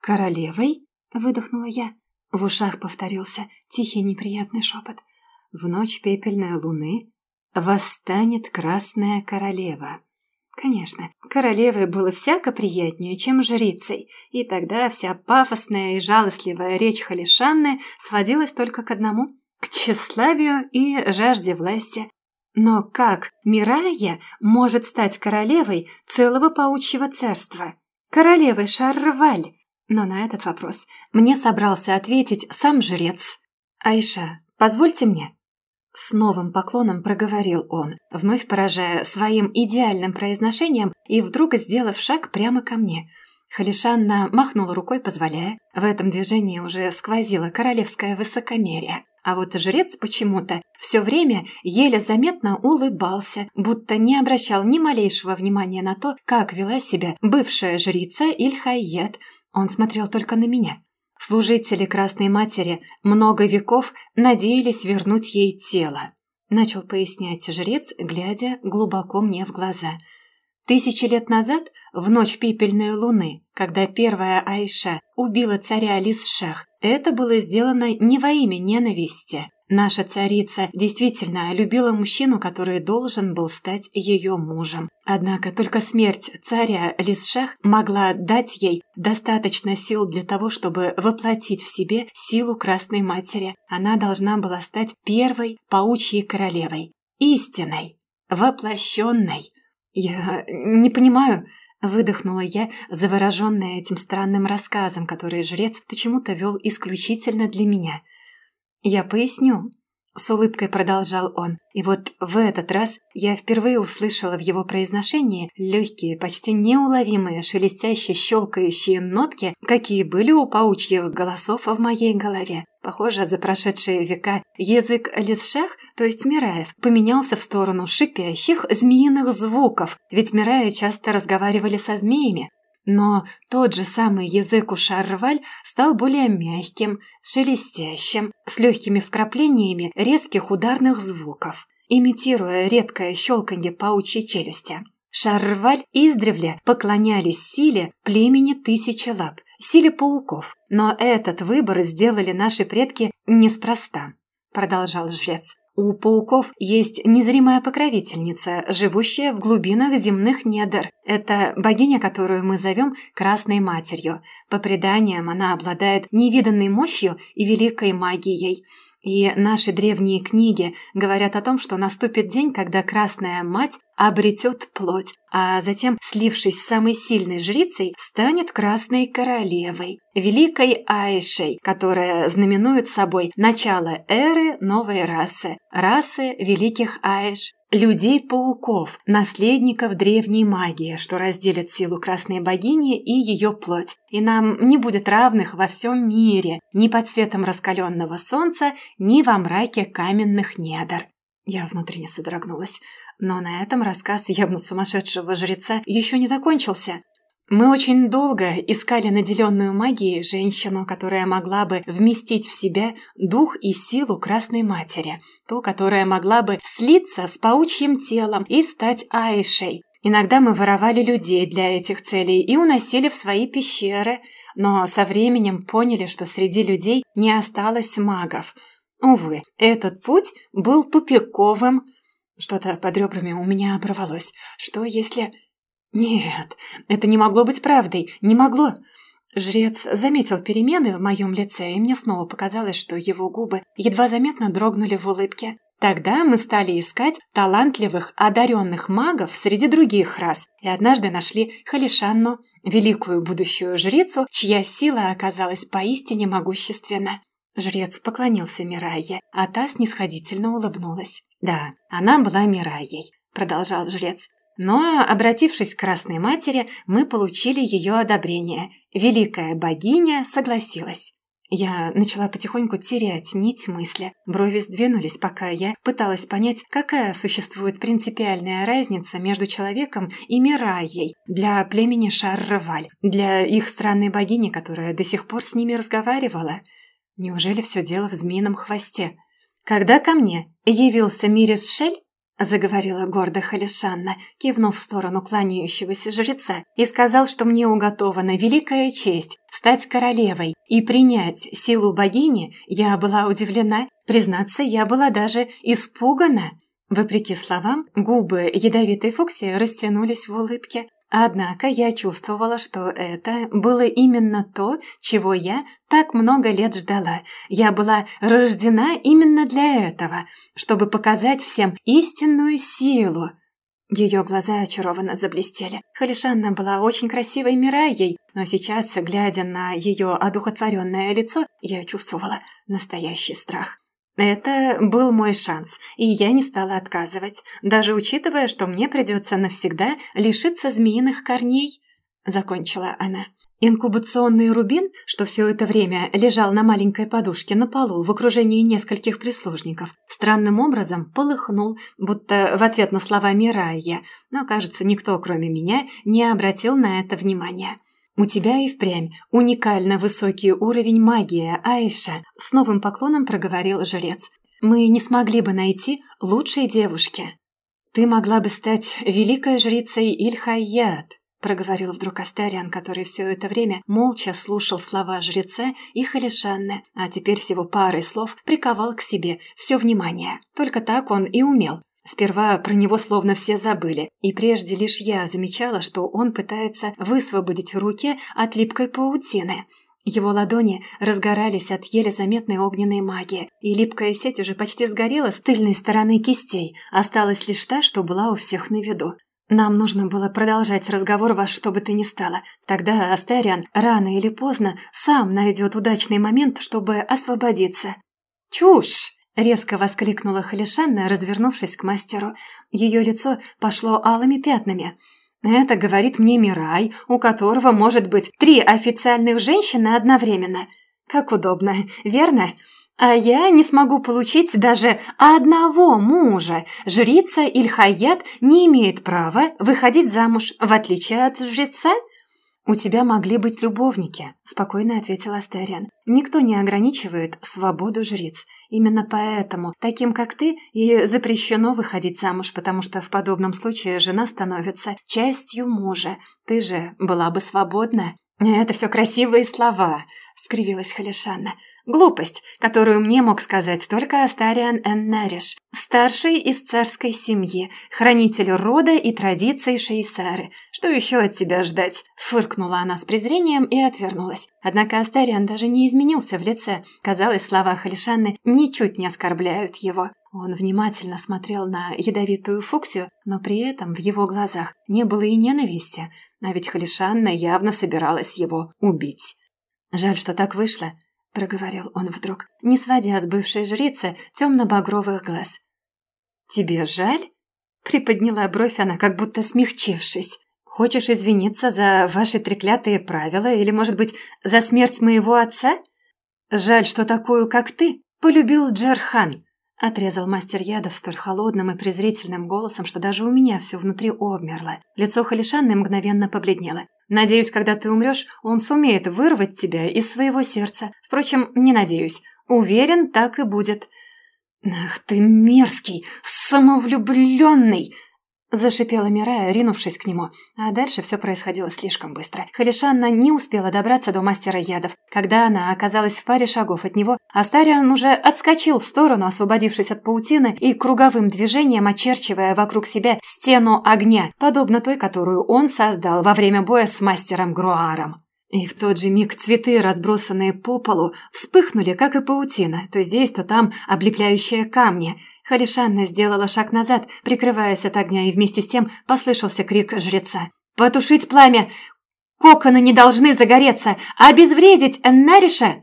«Королевой?» — выдохнула я. В ушах повторился тихий неприятный шепот. «В ночь пепельной луны восстанет Красная Королева». Конечно, королевой было всяко приятнее, чем жрицей, и тогда вся пафосная и жалостливая речь Халишанны сводилась только к одному – к тщеславию и жажде власти. Но как Мирая может стать королевой целого паучьего царства? Королевой Шарваль? Но на этот вопрос мне собрался ответить сам жрец. «Айша, позвольте мне». С новым поклоном проговорил он, вновь поражая своим идеальным произношением и вдруг сделав шаг прямо ко мне. Халишанна махнула рукой, позволяя. В этом движении уже сквозило королевское высокомерие. а вот жрец почему-то все время еле заметно улыбался, будто не обращал ни малейшего внимания на то, как вела себя бывшая жрица Ильхайет. Он смотрел только на меня. Служители Красной Матери много веков надеялись вернуть ей тело. Начал пояснять жрец, глядя глубоко мне в глаза – Тысячи лет назад, в ночь пепельной луны, когда первая Айша убила царя Лисшах, это было сделано не во имя ненависти. Наша царица действительно любила мужчину, который должен был стать ее мужем. Однако только смерть царя Лисшах могла дать ей достаточно сил для того, чтобы воплотить в себе силу Красной Матери. Она должна была стать первой паучьей королевой, истинной, воплощенной, «Я не понимаю», — выдохнула я, завороженная этим странным рассказом, который жрец почему-то вел исключительно для меня. «Я поясню», — с улыбкой продолжал он. И вот в этот раз я впервые услышала в его произношении легкие, почти неуловимые, шелестящие, щелкающие нотки, какие были у паучьих голосов в моей голове. Похоже, за прошедшие века язык лисшах, то есть Мираев, поменялся в сторону шипящих змеиных звуков, ведь Мираи часто разговаривали со змеями. Но тот же самый язык у Шарваль стал более мягким, шелестящим, с легкими вкраплениями резких ударных звуков, имитируя редкое щелканье паучьей челюсти. Шарваль издревле поклонялись силе племени Тысячи Лап, силе пауков. Но этот выбор сделали наши предки неспроста, продолжал жрец. У пауков есть незримая покровительница, живущая в глубинах земных недр. Это богиня, которую мы зовем Красной Матерью. По преданиям, она обладает невиданной мощью и великой магией – и наши древние книги говорят о том, что наступит день, когда Красная Мать обретет плоть, а затем, слившись с самой сильной жрицей, станет Красной Королевой, Великой Айшей, которая знаменует собой начало эры новой расы, расы Великих Айш, людей-пауков, наследников древней магии, что разделят силу красной богини и ее плоть. И нам не будет равных во всем мире, ни под светом раскаленного солнца, ни во мраке каменных недр. Я внутренне содрогнулась. Но на этом рассказ явно сумасшедшего жреца еще не закончился. Мы очень долго искали наделенную магией женщину, которая могла бы вместить в себя дух и силу Красной Матери, ту, которая могла бы слиться с паучьим телом и стать Айшей. Иногда мы воровали людей для этих целей и уносили в свои пещеры, но со временем поняли, что среди людей не осталось магов. Увы, этот путь был тупиковым. Что-то под ребрами у меня оборвалось. Что если... Нет, это не могло быть правдой, не могло. Жрец заметил перемены в моем лице, и мне снова показалось, что его губы едва заметно дрогнули в улыбке. Тогда мы стали искать талантливых, одаренных магов среди других рас, и однажды нашли Халишанну, великую будущую жрицу, чья сила оказалась поистине могущественна. Жрец поклонился Мирайе, а та снисходительно улыбнулась. «Да, она была Мирайей», — продолжал жрец. Но, обратившись к Красной Матери, мы получили ее одобрение. Великая богиня согласилась. Я начала потихоньку терять нить мысли. Брови сдвинулись, пока я пыталась понять, какая существует принципиальная разница между человеком и Мираей для племени Шарраваль, для их странной богини, которая до сих пор с ними разговаривала. Неужели все дело в змеином хвосте? Когда ко мне явился Мирис Шель, заговорила гордо Халишанна, кивнув в сторону кланяющегося жреца, и сказал, что мне уготована великая честь стать королевой и принять силу богини, я была удивлена, признаться, я была даже испугана. Вопреки словам, губы ядовитой Фокси растянулись в улыбке. Однако я чувствовала, что это было именно то, чего я так много лет ждала. Я была рождена именно для этого, чтобы показать всем истинную силу. Ее глаза очарованно заблестели. Халишанна была очень красивой Мираей, но сейчас, глядя на ее одухотворенное лицо, я чувствовала настоящий страх. Это был мой шанс, и я не стала отказывать, даже учитывая, что мне придется навсегда лишиться змеиных корней, закончила она. Инкубационный рубин, что все это время лежал на маленькой подушке на полу в окружении нескольких прислужников, странным образом полыхнул, будто в ответ на слова Мирая, но, кажется, никто, кроме меня, не обратил на это внимания. «У тебя и впрямь уникально высокий уровень магии, Аиша», с новым поклоном проговорил жрец. «Мы не смогли бы найти лучшей девушки. Ты могла бы стать великой жрицей Ильхайят, — проговорил вдруг Астариан, который все это время молча слушал слова жреца и Халишанны, а теперь всего парой слов приковал к себе все внимание. Только так он и умел. Сперва про него словно все забыли, и прежде лишь я замечала, что он пытается высвободить руки от липкой паутины. Его ладони разгорались от еле заметной огненной магии, и липкая сеть уже почти сгорела с тыльной стороны кистей, осталась лишь та, что была у всех на виду. Нам нужно было продолжать разговор во что бы то ни стало. Тогда Астериан рано или поздно сам найдет удачный момент, чтобы освободиться. «Чушь!» — резко воскликнула Халишанна, развернувшись к мастеру. Ее лицо пошло алыми пятнами. «Это говорит мне Мирай, у которого может быть три официальных женщины одновременно. Как удобно, верно?» А я не смогу получить даже одного мужа. Жрица Ильхаят не имеет права выходить замуж, в отличие от жреца. «У тебя могли быть любовники», – спокойно ответил Астериан. «Никто не ограничивает свободу жриц. Именно поэтому, таким как ты, и запрещено выходить замуж, потому что в подобном случае жена становится частью мужа. Ты же была бы свободна». «Это все красивые слова», – скривилась Халишанна. Глупость, которую мне мог сказать только Астариан Эннариш, старший из царской семьи, хранитель рода и традиций Шейсары. Что еще от тебя ждать? Фыркнула она с презрением и отвернулась. Однако Астариан даже не изменился в лице. Казалось, слова Халишанны ничуть не оскорбляют его. Он внимательно смотрел на ядовитую фуксию, но при этом в его глазах не было и ненависти, а ведь Халишанна явно собиралась его убить. Жаль, что так вышло. — проговорил он вдруг, не сводя с бывшей жрицы темно-багровых глаз. «Тебе жаль?» — приподняла бровь она, как будто смягчившись. «Хочешь извиниться за ваши треклятые правила или, может быть, за смерть моего отца? Жаль, что такую, как ты, полюбил Джерхан», — отрезал мастер ядов столь холодным и презрительным голосом, что даже у меня все внутри обмерло. Лицо Халишанны мгновенно побледнело. Надеюсь, когда ты умрешь, он сумеет вырвать тебя из своего сердца. Впрочем, не надеюсь. Уверен, так и будет. Ах ты мерзкий, самовлюбленный! Зашипела Мирая, ринувшись к нему. А дальше все происходило слишком быстро. Халишанна не успела добраться до мастера ядов. Когда она оказалась в паре шагов от него, Астариан уже отскочил в сторону, освободившись от паутины и круговым движением очерчивая вокруг себя стену огня, подобно той, которую он создал во время боя с мастером Груаром. И в тот же миг цветы, разбросанные по полу, вспыхнули, как и паутина, то здесь, то там облепляющие камни – Халишанна сделала шаг назад, прикрываясь от огня, и вместе с тем послышался крик жреца. «Потушить пламя! Коконы не должны загореться! Обезвредить Эннариша!»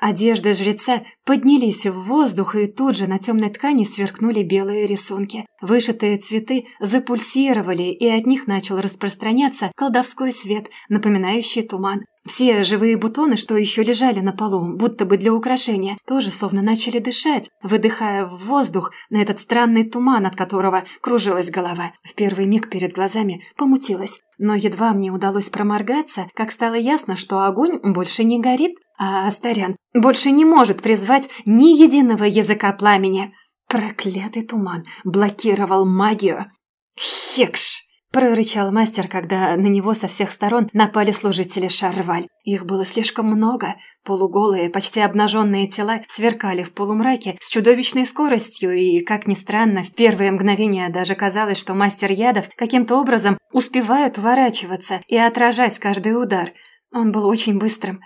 Одежды жреца поднялись в воздух, и тут же на темной ткани сверкнули белые рисунки. Вышитые цветы запульсировали, и от них начал распространяться колдовской свет, напоминающий туман. Все живые бутоны, что еще лежали на полу, будто бы для украшения, тоже словно начали дышать, выдыхая в воздух на этот странный туман, от которого кружилась голова. В первый миг перед глазами помутилась, но едва мне удалось проморгаться, как стало ясно, что огонь больше не горит, а Астарян больше не может призвать ни единого языка пламени. Проклятый туман блокировал магию. Хекш! Прорычал мастер, когда на него со всех сторон напали служители Шарваль. Их было слишком много. Полуголые, почти обнаженные тела сверкали в полумраке с чудовищной скоростью, и, как ни странно, в первые мгновения даже казалось, что мастер ядов каким-то образом успевает уворачиваться и отражать каждый удар. Он был очень быстрым,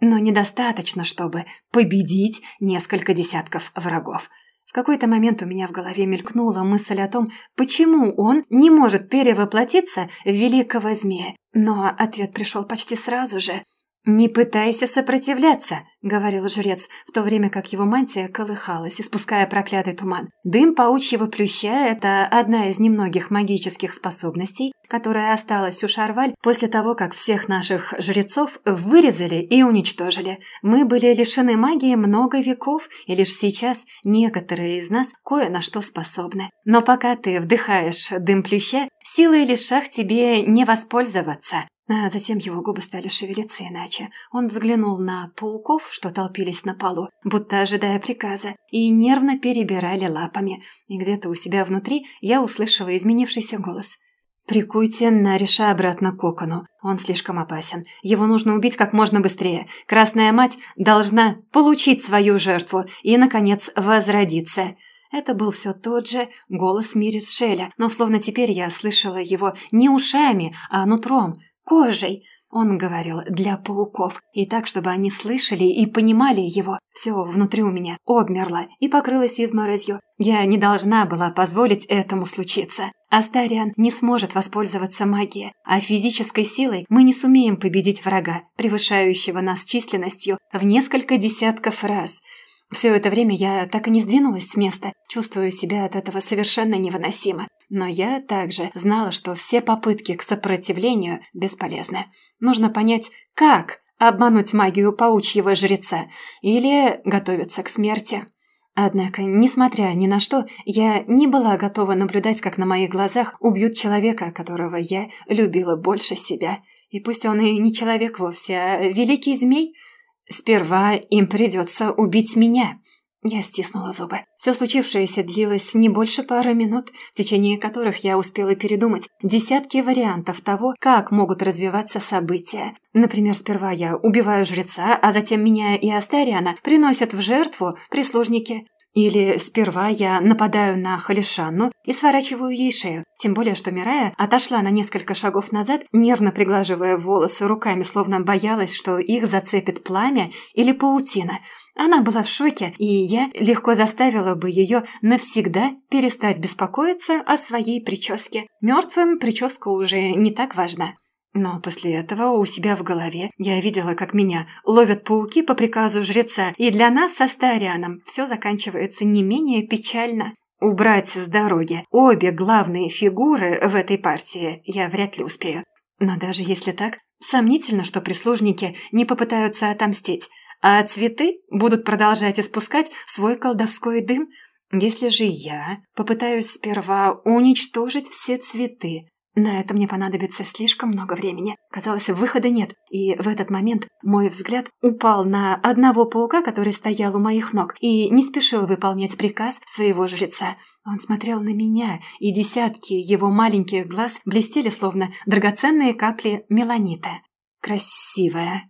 но недостаточно, чтобы победить несколько десятков врагов. В какой-то момент у меня в голове мелькнула мысль о том, почему он не может перевоплотиться в великого змея. Но ответ пришел почти сразу же. «Не пытайся сопротивляться», — говорил жрец, в то время как его мантия колыхалась, испуская проклятый туман. «Дым паучьего плюща — это одна из немногих магических способностей, которая осталась у Шарваль после того, как всех наших жрецов вырезали и уничтожили. Мы были лишены магии много веков, и лишь сейчас некоторые из нас кое на что способны. Но пока ты вдыхаешь дым плюща, силой лишах тебе не воспользоваться. А затем его губы стали шевелиться иначе. Он взглянул на пауков, что толпились на полу, будто ожидая приказа, и нервно перебирали лапами. И где-то у себя внутри я услышала изменившийся голос. «Прикуйте Нариша обратно к кокону. Он слишком опасен. Его нужно убить как можно быстрее. Красная мать должна получить свою жертву и, наконец, возродиться». Это был все тот же голос Мирис Шеля, но словно теперь я слышала его не ушами, а нутром – кожей. Он говорил для пауков, и так, чтобы они слышали и понимали его. Все внутри у меня обмерло и покрылось изморозью. Я не должна была позволить этому случиться. Астариан не сможет воспользоваться магией, а физической силой мы не сумеем победить врага, превышающего нас численностью в несколько десятков раз – все это время я так и не сдвинулась с места, чувствую себя от этого совершенно невыносимо. Но я также знала, что все попытки к сопротивлению бесполезны. Нужно понять, как обмануть магию паучьего жреца или готовиться к смерти. Однако, несмотря ни на что, я не была готова наблюдать, как на моих глазах убьют человека, которого я любила больше себя. И пусть он и не человек вовсе, а великий змей – Сперва им придется убить меня. Я стиснула зубы. Все случившееся длилось не больше пары минут, в течение которых я успела передумать десятки вариантов того, как могут развиваться события. Например, сперва я убиваю жреца, а затем меня и Астариана приносят в жертву прислужники. Или сперва я нападаю на Халишанну и сворачиваю ей шею. Тем более, что Мирая отошла на несколько шагов назад, нервно приглаживая волосы руками, словно боялась, что их зацепит пламя или паутина. Она была в шоке, и я легко заставила бы ее навсегда перестать беспокоиться о своей прическе. Мертвым прическа уже не так важна. Но после этого у себя в голове я видела, как меня ловят пауки по приказу жреца, и для нас со Старианом все заканчивается не менее печально. Убрать с дороги обе главные фигуры в этой партии я вряд ли успею. Но даже если так, сомнительно, что прислужники не попытаются отомстить, а цветы будут продолжать испускать свой колдовской дым. Если же я попытаюсь сперва уничтожить все цветы, на это мне понадобится слишком много времени. Казалось, выхода нет, и в этот момент мой взгляд упал на одного паука, который стоял у моих ног, и не спешил выполнять приказ своего жреца. Он смотрел на меня, и десятки его маленьких глаз блестели, словно драгоценные капли меланита. «Красивая!» —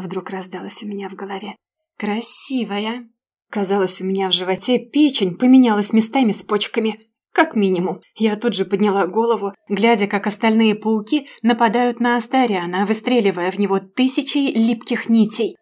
вдруг раздалось у меня в голове. «Красивая!» Казалось, у меня в животе печень поменялась местами с почками. Как минимум. Я тут же подняла голову, глядя, как остальные пауки нападают на Астариана, выстреливая в него тысячи липких нитей.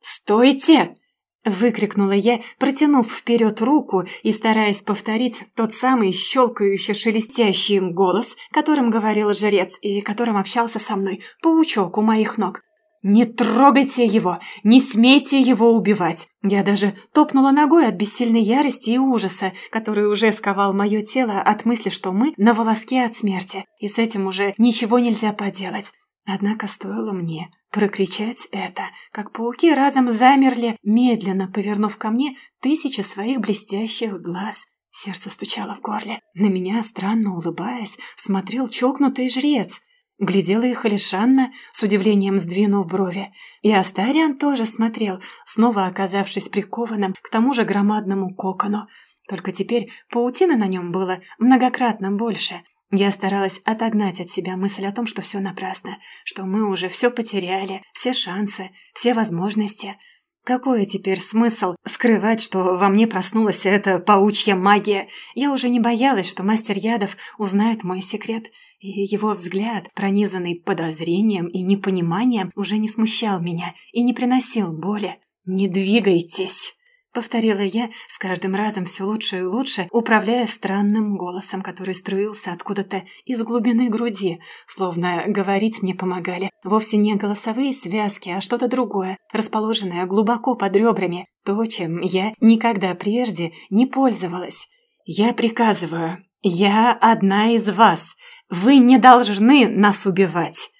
«Стойте!» – выкрикнула я, протянув вперед руку и стараясь повторить тот самый щелкающий шелестящий голос, которым говорил жрец и которым общался со мной паучок у моих ног. «Не трогайте его! Не смейте его убивать!» Я даже топнула ногой от бессильной ярости и ужаса, который уже сковал мое тело от мысли, что мы на волоске от смерти, и с этим уже ничего нельзя поделать. Однако стоило мне прокричать это, как пауки разом замерли, медленно повернув ко мне тысячи своих блестящих глаз. Сердце стучало в горле. На меня, странно улыбаясь, смотрел чокнутый жрец. Глядела их Алишанна, с удивлением сдвинув брови. И Астариан тоже смотрел, снова оказавшись прикованным к тому же громадному кокону. Только теперь паутины на нем было многократно больше. Я старалась отогнать от себя мысль о том, что все напрасно, что мы уже все потеряли, все шансы, все возможности. Какой теперь смысл скрывать, что во мне проснулась эта паучья магия? Я уже не боялась, что мастер ядов узнает мой секрет – и его взгляд, пронизанный подозрением и непониманием, уже не смущал меня и не приносил боли. «Не двигайтесь!» — повторила я, с каждым разом все лучше и лучше, управляя странным голосом, который струился откуда-то из глубины груди, словно говорить мне помогали. Вовсе не голосовые связки, а что-то другое, расположенное глубоко под ребрами, то, чем я никогда прежде не пользовалась. «Я приказываю, я одна из вас, вы не должны нас убивать!»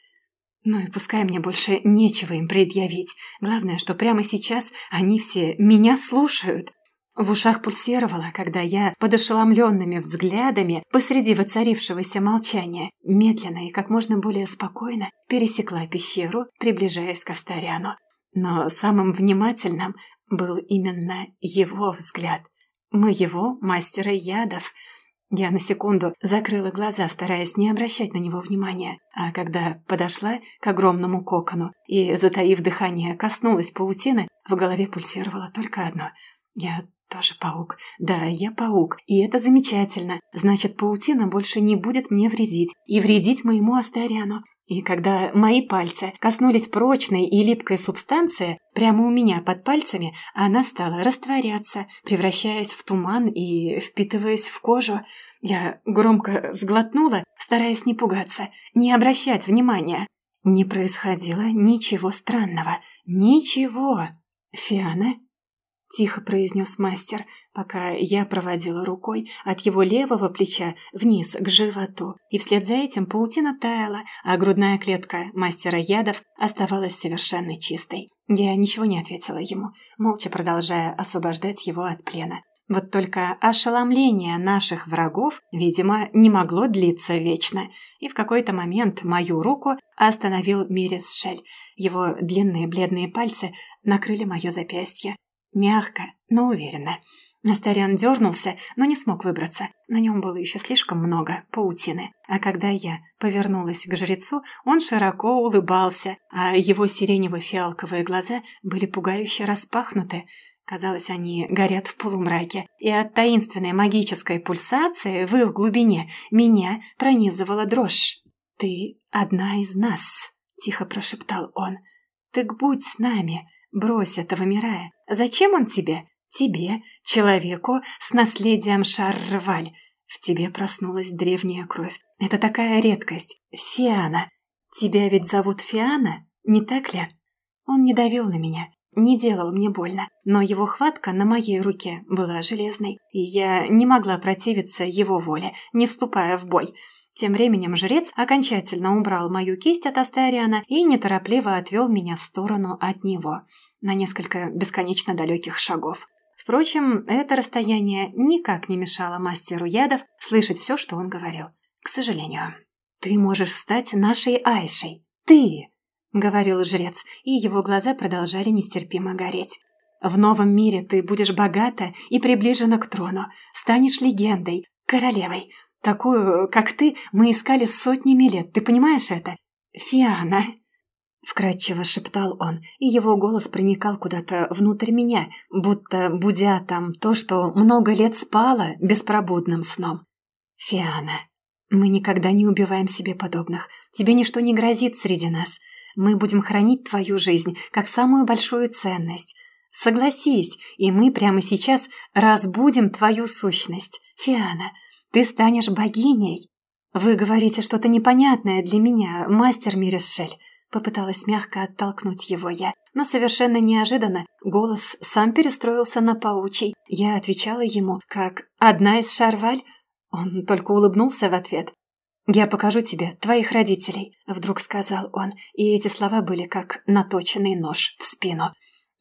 Ну и пускай мне больше нечего им предъявить. Главное, что прямо сейчас они все меня слушают. В ушах пульсировало, когда я под ошеломленными взглядами посреди воцарившегося молчания медленно и как можно более спокойно пересекла пещеру, приближаясь к Астаряну. Но самым внимательным был именно его взгляд. Моего мастера ядов — я на секунду закрыла глаза, стараясь не обращать на него внимания, а когда подошла к огромному кокону и, затаив дыхание, коснулась паутины, в голове пульсировало только одно. Я тоже паук. Да, я паук, и это замечательно. Значит, паутина больше не будет мне вредить, и вредить моему Астариану. И когда мои пальцы коснулись прочной и липкой субстанции, прямо у меня под пальцами она стала растворяться, превращаясь в туман и впитываясь в кожу. Я громко сглотнула, стараясь не пугаться, не обращать внимания. Не происходило ничего странного. Ничего. Фиана — тихо произнес мастер, пока я проводила рукой от его левого плеча вниз к животу, и вслед за этим паутина таяла, а грудная клетка мастера ядов оставалась совершенно чистой. Я ничего не ответила ему, молча продолжая освобождать его от плена. Вот только ошеломление наших врагов, видимо, не могло длиться вечно, и в какой-то момент мою руку остановил Мирис Шель. Его длинные бледные пальцы накрыли мое запястье. Мягко, но уверенно. Настарян дернулся, но не смог выбраться. На нем было еще слишком много паутины. А когда я повернулась к жрецу, он широко улыбался, а его сиренево-фиалковые глаза были пугающе распахнуты. Казалось, они горят в полумраке, и от таинственной магической пульсации в их глубине меня пронизывала дрожь. «Ты одна из нас», — тихо прошептал он. «Так будь с нами, брось этого Мирая, Зачем он тебе? Тебе, человеку с наследием Шаррваль. В тебе проснулась древняя кровь. Это такая редкость. Фиана. Тебя ведь зовут Фиана, не так ли? Он не давил на меня, не делал мне больно, но его хватка на моей руке была железной, и я не могла противиться его воле, не вступая в бой. Тем временем жрец окончательно убрал мою кисть от Астариана и неторопливо отвел меня в сторону от него на несколько бесконечно далеких шагов. Впрочем, это расстояние никак не мешало мастеру ядов слышать все, что он говорил. К сожалению. «Ты можешь стать нашей Айшей. Ты!» — говорил жрец, и его глаза продолжали нестерпимо гореть. «В новом мире ты будешь богата и приближена к трону, станешь легендой, королевой. Такую, как ты, мы искали сотнями лет, ты понимаешь это? Фиана!» Вкрадчиво шептал он, и его голос проникал куда-то внутрь меня, будто будя там то, что много лет спало беспробудным сном. «Фиана, мы никогда не убиваем себе подобных. Тебе ничто не грозит среди нас. Мы будем хранить твою жизнь как самую большую ценность. Согласись, и мы прямо сейчас разбудим твою сущность. Фиана, ты станешь богиней. Вы говорите что-то непонятное для меня, мастер Мирисшель. Попыталась мягко оттолкнуть его я, но совершенно неожиданно голос сам перестроился на паучий. Я отвечала ему, как «одна из Шарваль». Он только улыбнулся в ответ. «Я покажу тебе твоих родителей», — вдруг сказал он, и эти слова были как наточенный нож в спину.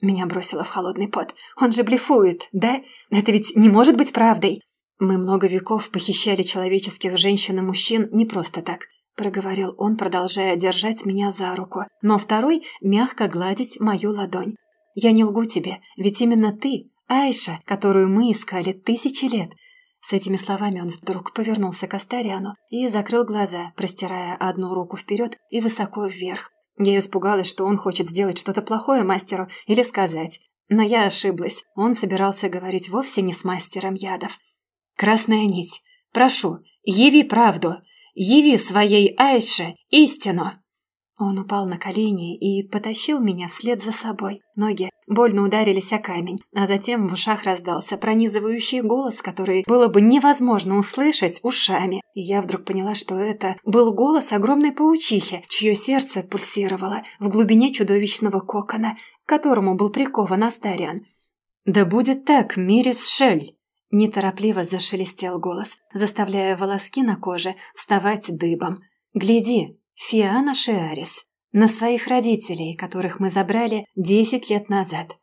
Меня бросило в холодный пот. «Он же блефует, да? Это ведь не может быть правдой!» Мы много веков похищали человеческих женщин и мужчин не просто так проговорил он, продолжая держать меня за руку, но второй мягко гладить мою ладонь. «Я не лгу тебе, ведь именно ты, Айша, которую мы искали тысячи лет». С этими словами он вдруг повернулся к Астариану и закрыл глаза, простирая одну руку вперед и высоко вверх. Я испугалась, что он хочет сделать что-то плохое мастеру или сказать. Но я ошиблась. Он собирался говорить вовсе не с мастером ядов. «Красная нить. Прошу, яви правду. Яви своей Айше истину!» Он упал на колени и потащил меня вслед за собой. Ноги больно ударились о камень, а затем в ушах раздался пронизывающий голос, который было бы невозможно услышать ушами. И я вдруг поняла, что это был голос огромной паучихи, чье сердце пульсировало в глубине чудовищного кокона, к которому был прикован Астариан. «Да будет так, Мирис Шель!» Неторопливо зашелестел голос, заставляя волоски на коже вставать дыбом. «Гляди, Фиана Шиарис, на своих родителей, которых мы забрали 10 лет назад.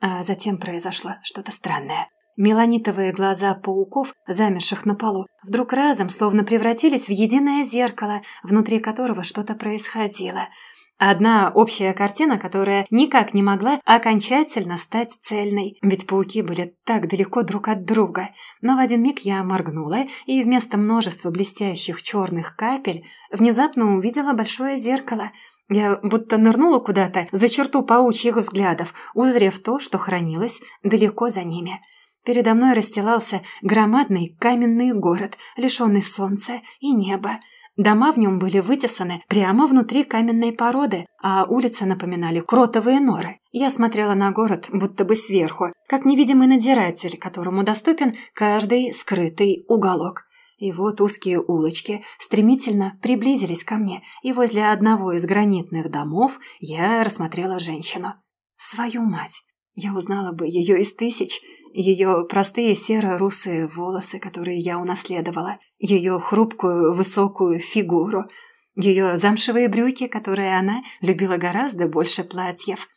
А затем произошло что-то странное. Меланитовые глаза пауков, замерших на полу, вдруг разом словно превратились в единое зеркало, внутри которого что-то происходило – Одна общая картина, которая никак не могла окончательно стать цельной, ведь пауки были так далеко друг от друга. Но в один миг я моргнула, и вместо множества блестящих черных капель внезапно увидела большое зеркало. Я будто нырнула куда-то за черту паучьих взглядов, узрев то, что хранилось далеко за ними. Передо мной расстилался громадный каменный город, лишенный солнца и неба. Дома в нем были вытесаны прямо внутри каменной породы, а улицы напоминали кротовые норы. Я смотрела на город будто бы сверху, как невидимый надзиратель, которому доступен каждый скрытый уголок. И вот узкие улочки стремительно приблизились ко мне, и возле одного из гранитных домов я рассмотрела женщину. Свою мать. Я узнала бы ее из тысяч, ее простые серо-русые волосы, которые я унаследовала, ее хрупкую высокую фигуру, ее замшевые брюки, которые она любила гораздо больше платьев.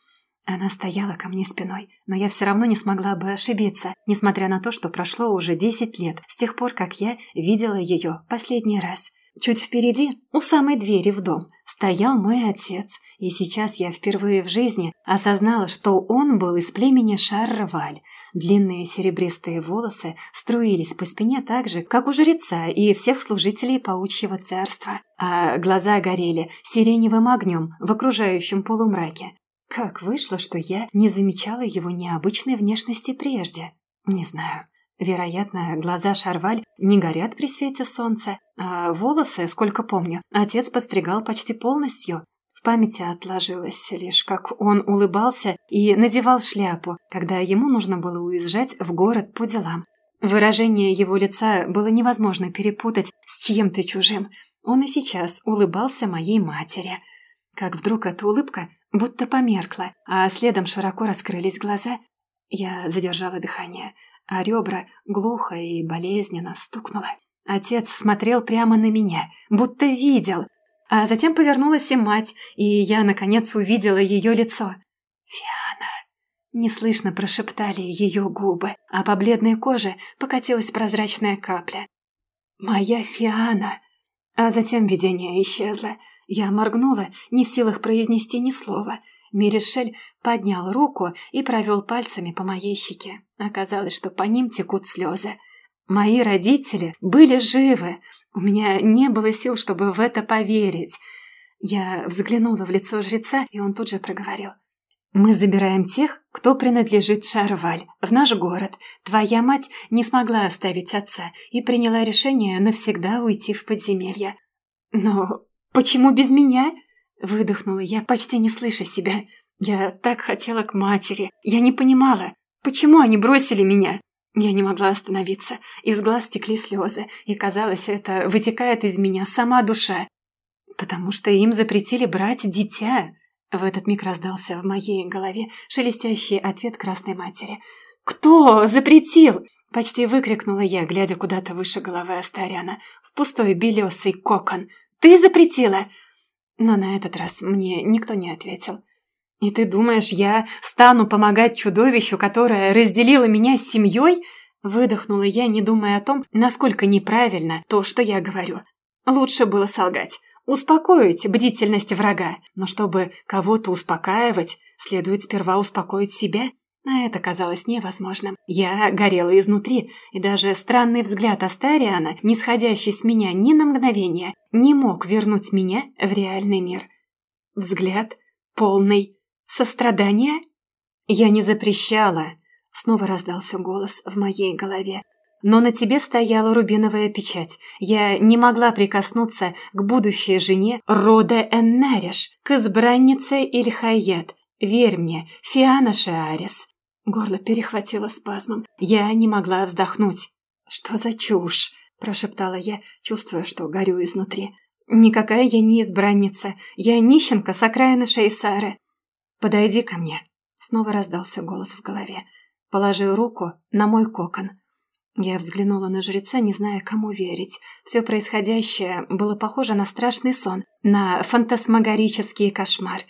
Она стояла ко мне спиной, но я все равно не смогла бы ошибиться, несмотря на то, что прошло уже десять лет с тех пор, как я видела ее последний раз. Чуть впереди, у самой двери в дом, стоял мой отец, и сейчас я впервые в жизни осознала, что он был из племени Шаррваль. Длинные серебристые волосы струились по спине так же, как у жреца и всех служителей паучьего царства, а глаза горели сиреневым огнем в окружающем полумраке. Как вышло, что я не замечала его необычной внешности прежде? Не знаю. Вероятно, глаза Шарваль не горят при свете солнца, а волосы, сколько помню, отец подстригал почти полностью. В памяти отложилось лишь, как он улыбался и надевал шляпу, когда ему нужно было уезжать в город по делам. Выражение его лица было невозможно перепутать с чьим-то чужим. Он и сейчас улыбался моей матери. Как вдруг эта улыбка будто померкла, а следом широко раскрылись глаза. Я задержала дыхание – а ребра глухо и болезненно стукнуло. Отец смотрел прямо на меня, будто видел. А затем повернулась и мать, и я, наконец, увидела ее лицо. «Фиана!» Неслышно прошептали ее губы, а по бледной коже покатилась прозрачная капля. «Моя Фиана!» А затем видение исчезло. Я моргнула, не в силах произнести ни слова – Миришель поднял руку и провел пальцами по моей щеке. Оказалось, что по ним текут слезы. Мои родители были живы. У меня не было сил, чтобы в это поверить. Я взглянула в лицо жреца, и он тут же проговорил. «Мы забираем тех, кто принадлежит Шарваль, в наш город. Твоя мать не смогла оставить отца и приняла решение навсегда уйти в подземелье». «Но почему без меня?» Выдохнула я, почти не слыша себя. Я так хотела к матери. Я не понимала, почему они бросили меня. Я не могла остановиться. Из глаз текли слезы, и казалось, это вытекает из меня сама душа. Потому что им запретили брать дитя. В этот миг раздался в моей голове шелестящий ответ красной матери. «Кто запретил?» Почти выкрикнула я, глядя куда-то выше головы Астаряна, в пустой белесый кокон. «Ты запретила? Но на этот раз мне никто не ответил. «И ты думаешь, я стану помогать чудовищу, которое разделило меня с семьей?» Выдохнула я, не думая о том, насколько неправильно то, что я говорю. Лучше было солгать, успокоить бдительность врага. Но чтобы кого-то успокаивать, следует сперва успокоить себя а это казалось невозможным. Я горела изнутри, и даже странный взгляд Астариана, не сходящий с меня ни на мгновение, не мог вернуть меня в реальный мир. Взгляд полный сострадания? Я не запрещала. Снова раздался голос в моей голове. но на тебе стояла рубиновая печать. Я не могла прикоснуться к будущей жене рода Эннериш, к избраннице Ильхаят. Верь мне, Фиана Шиарис». Горло перехватило спазмом. Я не могла вздохнуть. «Что за чушь?» – прошептала я, чувствуя, что горю изнутри. «Никакая я не избранница. Я нищенка с окраины Шейсары. Подойди ко мне». Снова раздался голос в голове. Положи руку на мой кокон. Я взглянула на жреца, не зная, кому верить. Все происходящее было похоже на страшный сон, на фантасмагорический кошмар.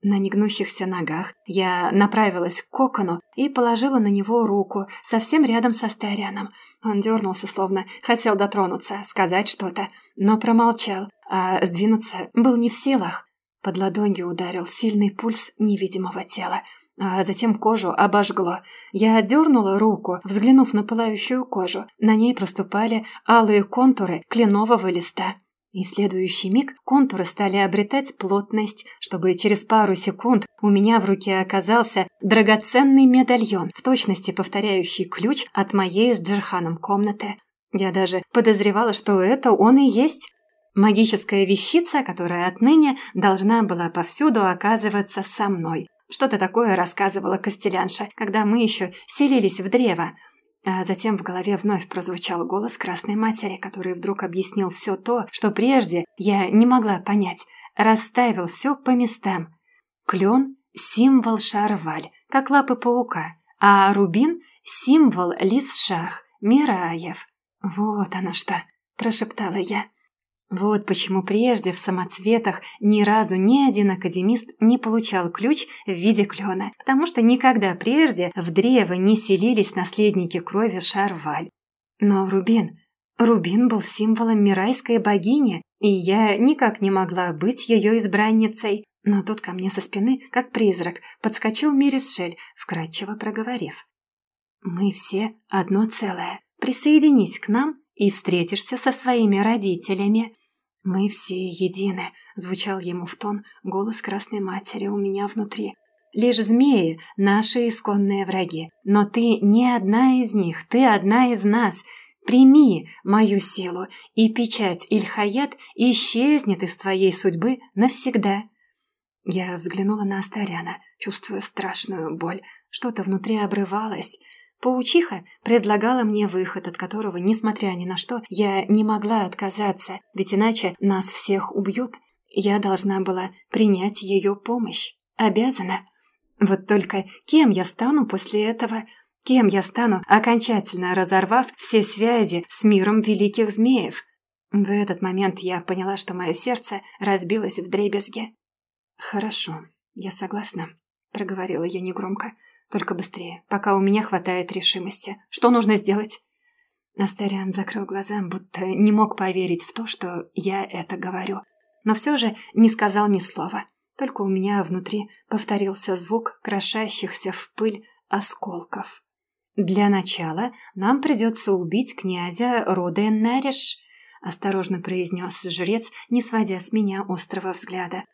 На негнущихся ногах я направилась к кокону и положила на него руку, совсем рядом со Старианом. Он дернулся, словно хотел дотронуться, сказать что-то, но промолчал, а сдвинуться был не в силах. Под ладонью ударил сильный пульс невидимого тела а затем кожу обожгло. Я отдернула руку, взглянув на пылающую кожу. На ней проступали алые контуры кленового листа. И в следующий миг контуры стали обретать плотность, чтобы через пару секунд у меня в руке оказался драгоценный медальон, в точности повторяющий ключ от моей с Джерханом комнаты. Я даже подозревала, что это он и есть. Магическая вещица, которая отныне должна была повсюду оказываться со мной. Что-то такое рассказывала Костелянша, когда мы еще селились в древо. А затем в голове вновь прозвучал голос Красной Матери, который вдруг объяснил все то, что прежде я не могла понять. Расставил все по местам. Клен – символ Шарваль, как лапы паука, а рубин – символ лис-шах, Мираев. «Вот оно что!» – прошептала я. Вот почему прежде в самоцветах ни разу ни один академист не получал ключ в виде клена, потому что никогда прежде в древо не селились наследники крови Шарваль. Но Рубин... Рубин был символом мирайской богини, и я никак не могла быть ее избранницей. Но тут ко мне со спины, как призрак, подскочил Мирисшель, вкратчиво проговорив. «Мы все одно целое. Присоединись к нам и встретишься со своими родителями. «Мы все едины», — звучал ему в тон голос Красной Матери у меня внутри. «Лишь змеи — наши исконные враги, но ты не одна из них, ты одна из нас. Прими мою силу, и печать Ильхаят исчезнет из твоей судьбы навсегда». Я взглянула на Астаряна, чувствуя страшную боль. Что-то внутри обрывалось. Паучиха предлагала мне выход, от которого, несмотря ни на что, я не могла отказаться, ведь иначе нас всех убьют. Я должна была принять ее помощь. Обязана. Вот только кем я стану после этого? Кем я стану, окончательно разорвав все связи с миром великих змеев? В этот момент я поняла, что мое сердце разбилось в дребезге. «Хорошо, я согласна», — проговорила я негромко. Только быстрее, пока у меня хватает решимости. Что нужно сделать?» Астариан закрыл глаза, будто не мог поверить в то, что я это говорю. Но все же не сказал ни слова. Только у меня внутри повторился звук крошащихся в пыль осколков. «Для начала нам придется убить князя рода Нариш», осторожно произнес жрец, не сводя с меня острого взгляда.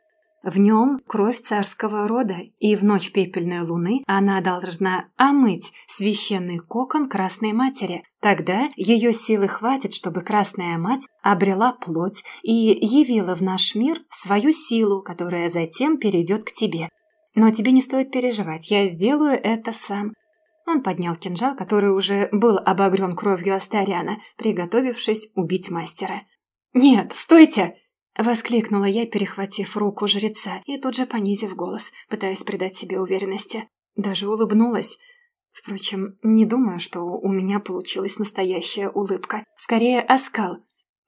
В нем кровь царского рода, и в ночь пепельной луны она должна омыть священный кокон Красной Матери. Тогда ее силы хватит, чтобы Красная Мать обрела плоть и явила в наш мир свою силу, которая затем перейдет к тебе. Но тебе не стоит переживать, я сделаю это сам. Он поднял кинжал, который уже был обогрен кровью Астариана, приготовившись убить мастера. «Нет, стойте!» Воскликнула я, перехватив руку жреца и тут же понизив голос, пытаясь придать себе уверенности. Даже улыбнулась. Впрочем, не думаю, что у меня получилась настоящая улыбка. Скорее, оскал.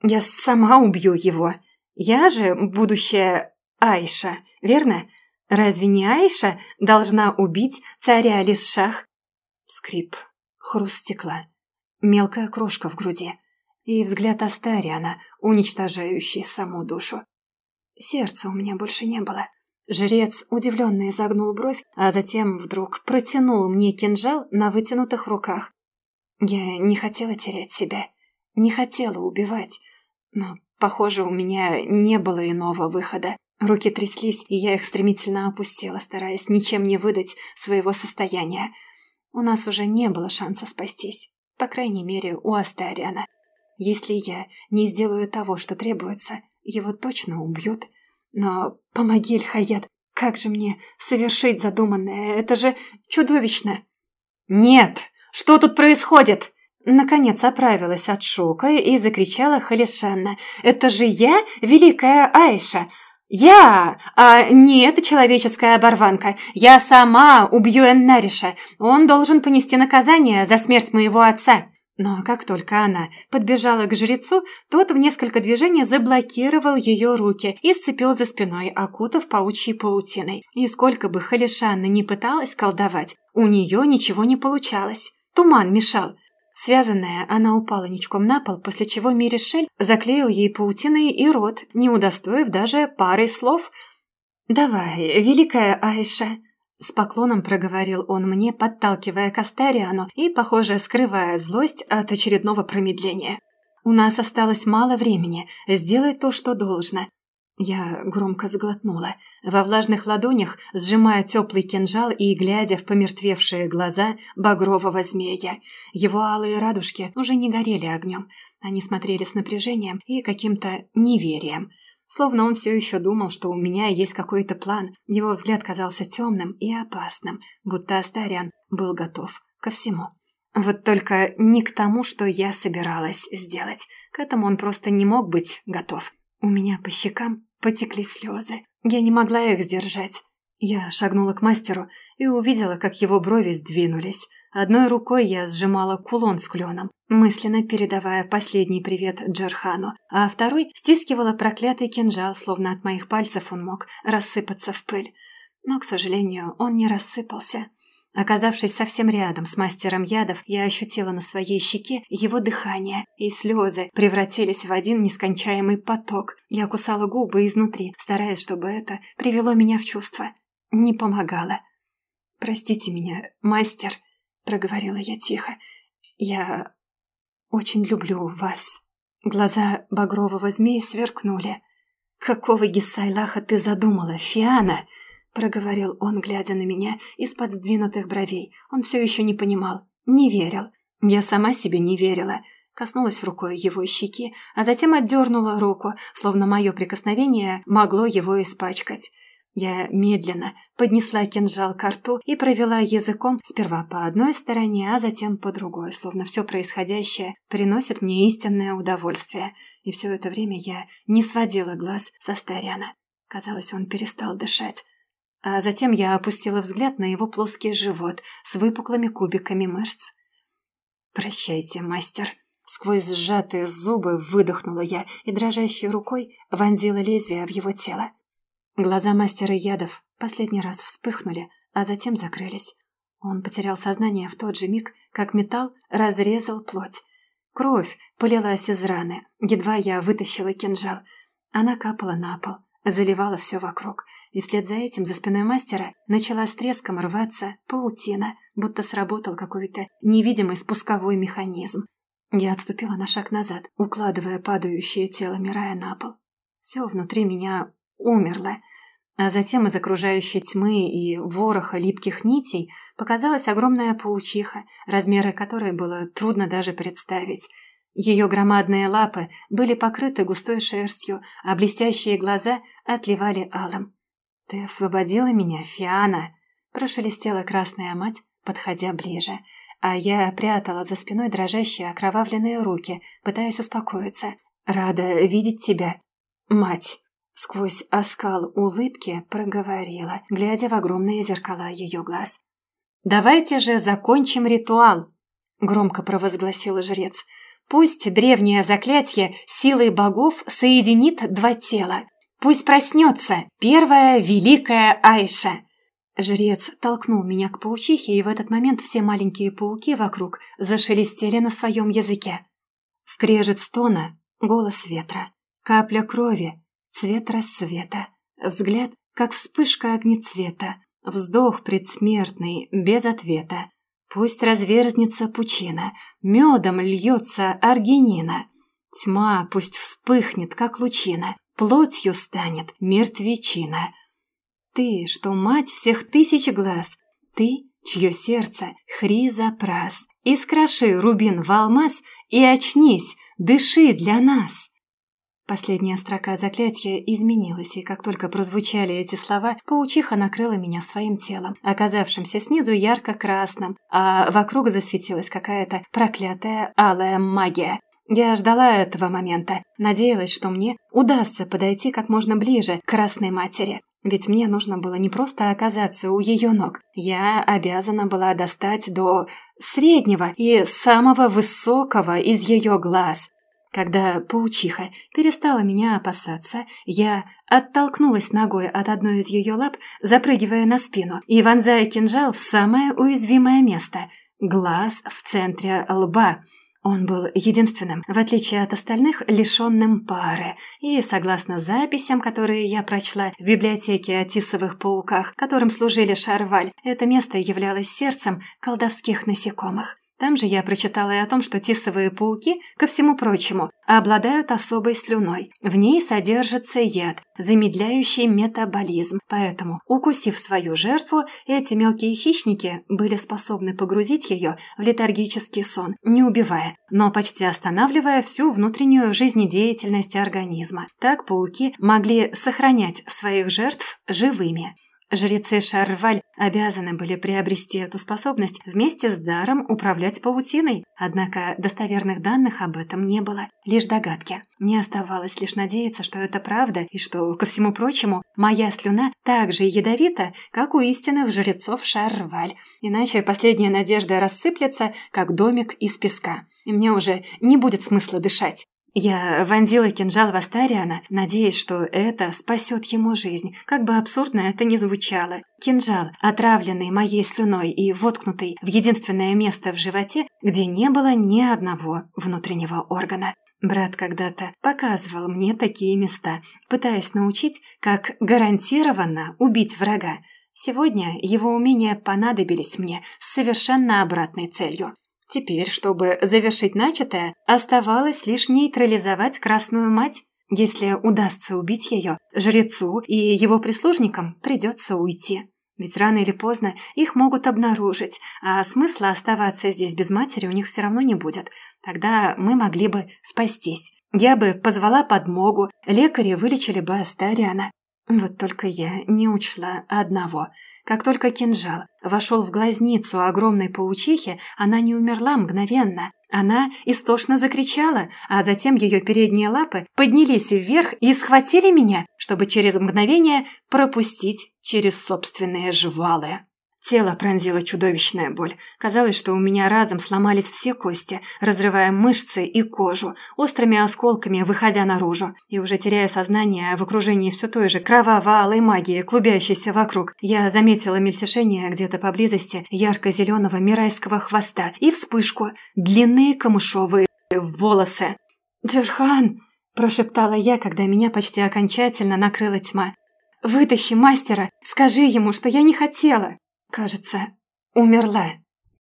Я сама убью его. Я же будущая Айша, верно? Разве не Айша должна убить царя Лисшах? Скрип. Хруст стекла. Мелкая крошка в груди и взгляд Астариана, уничтожающий саму душу. Сердца у меня больше не было. Жрец удивленно изогнул бровь, а затем вдруг протянул мне кинжал на вытянутых руках. Я не хотела терять себя, не хотела убивать, но, похоже, у меня не было иного выхода. Руки тряслись, и я их стремительно опустила, стараясь ничем не выдать своего состояния. У нас уже не было шанса спастись. по крайней мере, у Астариана. Если я не сделаю того, что требуется, его точно убьют. Но помоги, Эльхаят, как же мне совершить задуманное? Это же чудовищно!» «Нет! Что тут происходит?» Наконец оправилась от шока и закричала Халишанна. «Это же я, великая Айша! Я, а не эта человеческая оборванка! Я сама убью Эннариша! Он должен понести наказание за смерть моего отца!» Но как только она подбежала к жрецу, тот в несколько движений заблокировал ее руки и сцепил за спиной, окутав паучьей паутиной. И сколько бы Халишанна не пыталась колдовать, у нее ничего не получалось. Туман мешал. Связанная, она упала ничком на пол, после чего Миришель заклеил ей паутиной и рот, не удостоив даже пары слов. «Давай, великая Айша», с поклоном проговорил он мне, подталкивая к и, похоже, скрывая злость от очередного промедления. «У нас осталось мало времени. Сделай то, что должно». Я громко сглотнула, во влажных ладонях сжимая теплый кинжал и глядя в помертвевшие глаза багрового змея. Его алые радужки уже не горели огнем. Они смотрели с напряжением и каким-то неверием. Словно он все еще думал, что у меня есть какой-то план. Его взгляд казался темным и опасным, будто Астариан был готов ко всему. Вот только не к тому, что я собиралась сделать. К этому он просто не мог быть готов. У меня по щекам потекли слезы. Я не могла их сдержать. Я шагнула к мастеру и увидела, как его брови сдвинулись. Одной рукой я сжимала кулон с кленом, мысленно передавая последний привет Джерхану, а второй стискивала проклятый кинжал, словно от моих пальцев он мог рассыпаться в пыль. Но, к сожалению, он не рассыпался. Оказавшись совсем рядом с мастером ядов, я ощутила на своей щеке его дыхание, и слезы превратились в один нескончаемый поток. Я кусала губы изнутри, стараясь, чтобы это привело меня в чувство. Не помогало. «Простите меня, мастер», — проговорила я тихо. «Я очень люблю вас». Глаза багрового змея сверкнули. «Какого Гисайлаха ты задумала, Фиана?» — проговорил он, глядя на меня из-под сдвинутых бровей. Он все еще не понимал, не верил. Я сама себе не верила. Коснулась рукой его щеки, а затем отдернула руку, словно мое прикосновение могло его испачкать. Я медленно поднесла кинжал к рту и провела языком сперва по одной стороне, а затем по другой, словно все происходящее приносит мне истинное удовольствие. И все это время я не сводила глаз со Старяна. Казалось, он перестал дышать. А затем я опустила взгляд на его плоский живот с выпуклыми кубиками мышц. «Прощайте, мастер», Сквозь сжатые зубы выдохнула я и дрожащей рукой вонзила лезвие в его тело. Глаза мастера ядов последний раз вспыхнули, а затем закрылись. Он потерял сознание в тот же миг, как металл разрезал плоть. Кровь полилась из раны, едва я вытащила кинжал. Она капала на пол, заливала все вокруг, и вслед за этим за спиной мастера начала с треском рваться паутина, будто сработал какой-то невидимый спусковой механизм. Я отступила на шаг назад, укладывая падающее тело Мирая на пол. Все внутри меня умерло, а затем из окружающей тьмы и вороха липких нитей показалась огромная паучиха, размеры которой было трудно даже представить. Ее громадные лапы были покрыты густой шерстью, а блестящие глаза отливали алым. «Ты освободила меня, Фиана!» – прошелестела красная мать, подходя ближе. А я прятала за спиной дрожащие окровавленные руки, пытаясь успокоиться. «Рада видеть тебя, мать!» Сквозь оскал улыбки проговорила, глядя в огромные зеркала ее глаз. «Давайте же закончим ритуал!» — громко провозгласил жрец. «Пусть древнее заклятие силой богов соединит два тела. Пусть проснется первая великая Айша!» Жрец толкнул меня к паучихе, и в этот момент все маленькие пауки вокруг зашелестели на своем языке. Скрежет стона, голос ветра, капля крови, Цвет рассвета, взгляд, как вспышка огнецвета, вздох предсмертный, без ответа. Пусть разверзнется пучина, медом льется аргинина. Тьма пусть вспыхнет, как лучина, плотью станет мертвечина. Ты, что мать всех тысяч глаз, ты чье сердце — хризопрас. Искроши рубин в алмаз и очнись, дыши для нас. Последняя строка заклятия изменилась, и как только прозвучали эти слова, паучиха накрыла меня своим телом, оказавшимся снизу ярко-красным, а вокруг засветилась какая-то проклятая алая магия. Я ждала этого момента, надеялась, что мне удастся подойти как можно ближе к Красной Матери. Ведь мне нужно было не просто оказаться у ее ног, я обязана была достать до среднего и самого высокого из ее глаз, когда паучиха перестала меня опасаться, я оттолкнулась ногой от одной из ее лап, запрыгивая на спину и вонзая кинжал в самое уязвимое место – глаз в центре лба. Он был единственным, в отличие от остальных, лишенным пары, и, согласно записям, которые я прочла в библиотеке о тисовых пауках, которым служили шарваль, это место являлось сердцем колдовских насекомых. Там же я прочитала и о том, что тисовые пауки, ко всему прочему, обладают особой слюной. В ней содержится яд, замедляющий метаболизм. Поэтому, укусив свою жертву, эти мелкие хищники были способны погрузить ее в летаргический сон, не убивая, но почти останавливая всю внутреннюю жизнедеятельность организма. Так пауки могли сохранять своих жертв живыми. Жрецы Шарваль обязаны были приобрести эту способность вместе с даром управлять паутиной, однако достоверных данных об этом не было, лишь догадки. Не оставалось лишь надеяться, что это правда, и что, ко всему прочему, моя слюна так же ядовита, как у истинных жрецов Шарваль, иначе последняя надежда рассыплется, как домик из песка, и мне уже не будет смысла дышать. Я вонзила кинжал в Астариана, надеясь, что это спасет ему жизнь, как бы абсурдно это ни звучало. Кинжал, отравленный моей слюной и воткнутый в единственное место в животе, где не было ни одного внутреннего органа. Брат когда-то показывал мне такие места, пытаясь научить, как гарантированно убить врага. Сегодня его умения понадобились мне с совершенно обратной целью. Теперь, чтобы завершить начатое, оставалось лишь нейтрализовать Красную Мать. Если удастся убить ее, жрецу и его прислужникам придется уйти. Ведь рано или поздно их могут обнаружить, а смысла оставаться здесь без матери у них все равно не будет. Тогда мы могли бы спастись. Я бы позвала подмогу, лекари вылечили бы Астариана. Вот только я не учла одного – как только кинжал вошел в глазницу огромной паучихи, она не умерла мгновенно. Она истошно закричала, а затем ее передние лапы поднялись вверх и схватили меня, чтобы через мгновение пропустить через собственные жвалы. Тело пронзила чудовищная боль. Казалось, что у меня разом сломались все кости, разрывая мышцы и кожу, острыми осколками выходя наружу. И уже теряя сознание в окружении все той же кроваво-алой магии, клубящейся вокруг, я заметила мельтешение где-то поблизости ярко-зеленого мирайского хвоста и вспышку, длинные камышовые волосы. «Джерхан!» – прошептала я, когда меня почти окончательно накрыла тьма. «Вытащи мастера, скажи ему, что я не хотела!» Кажется, умерла.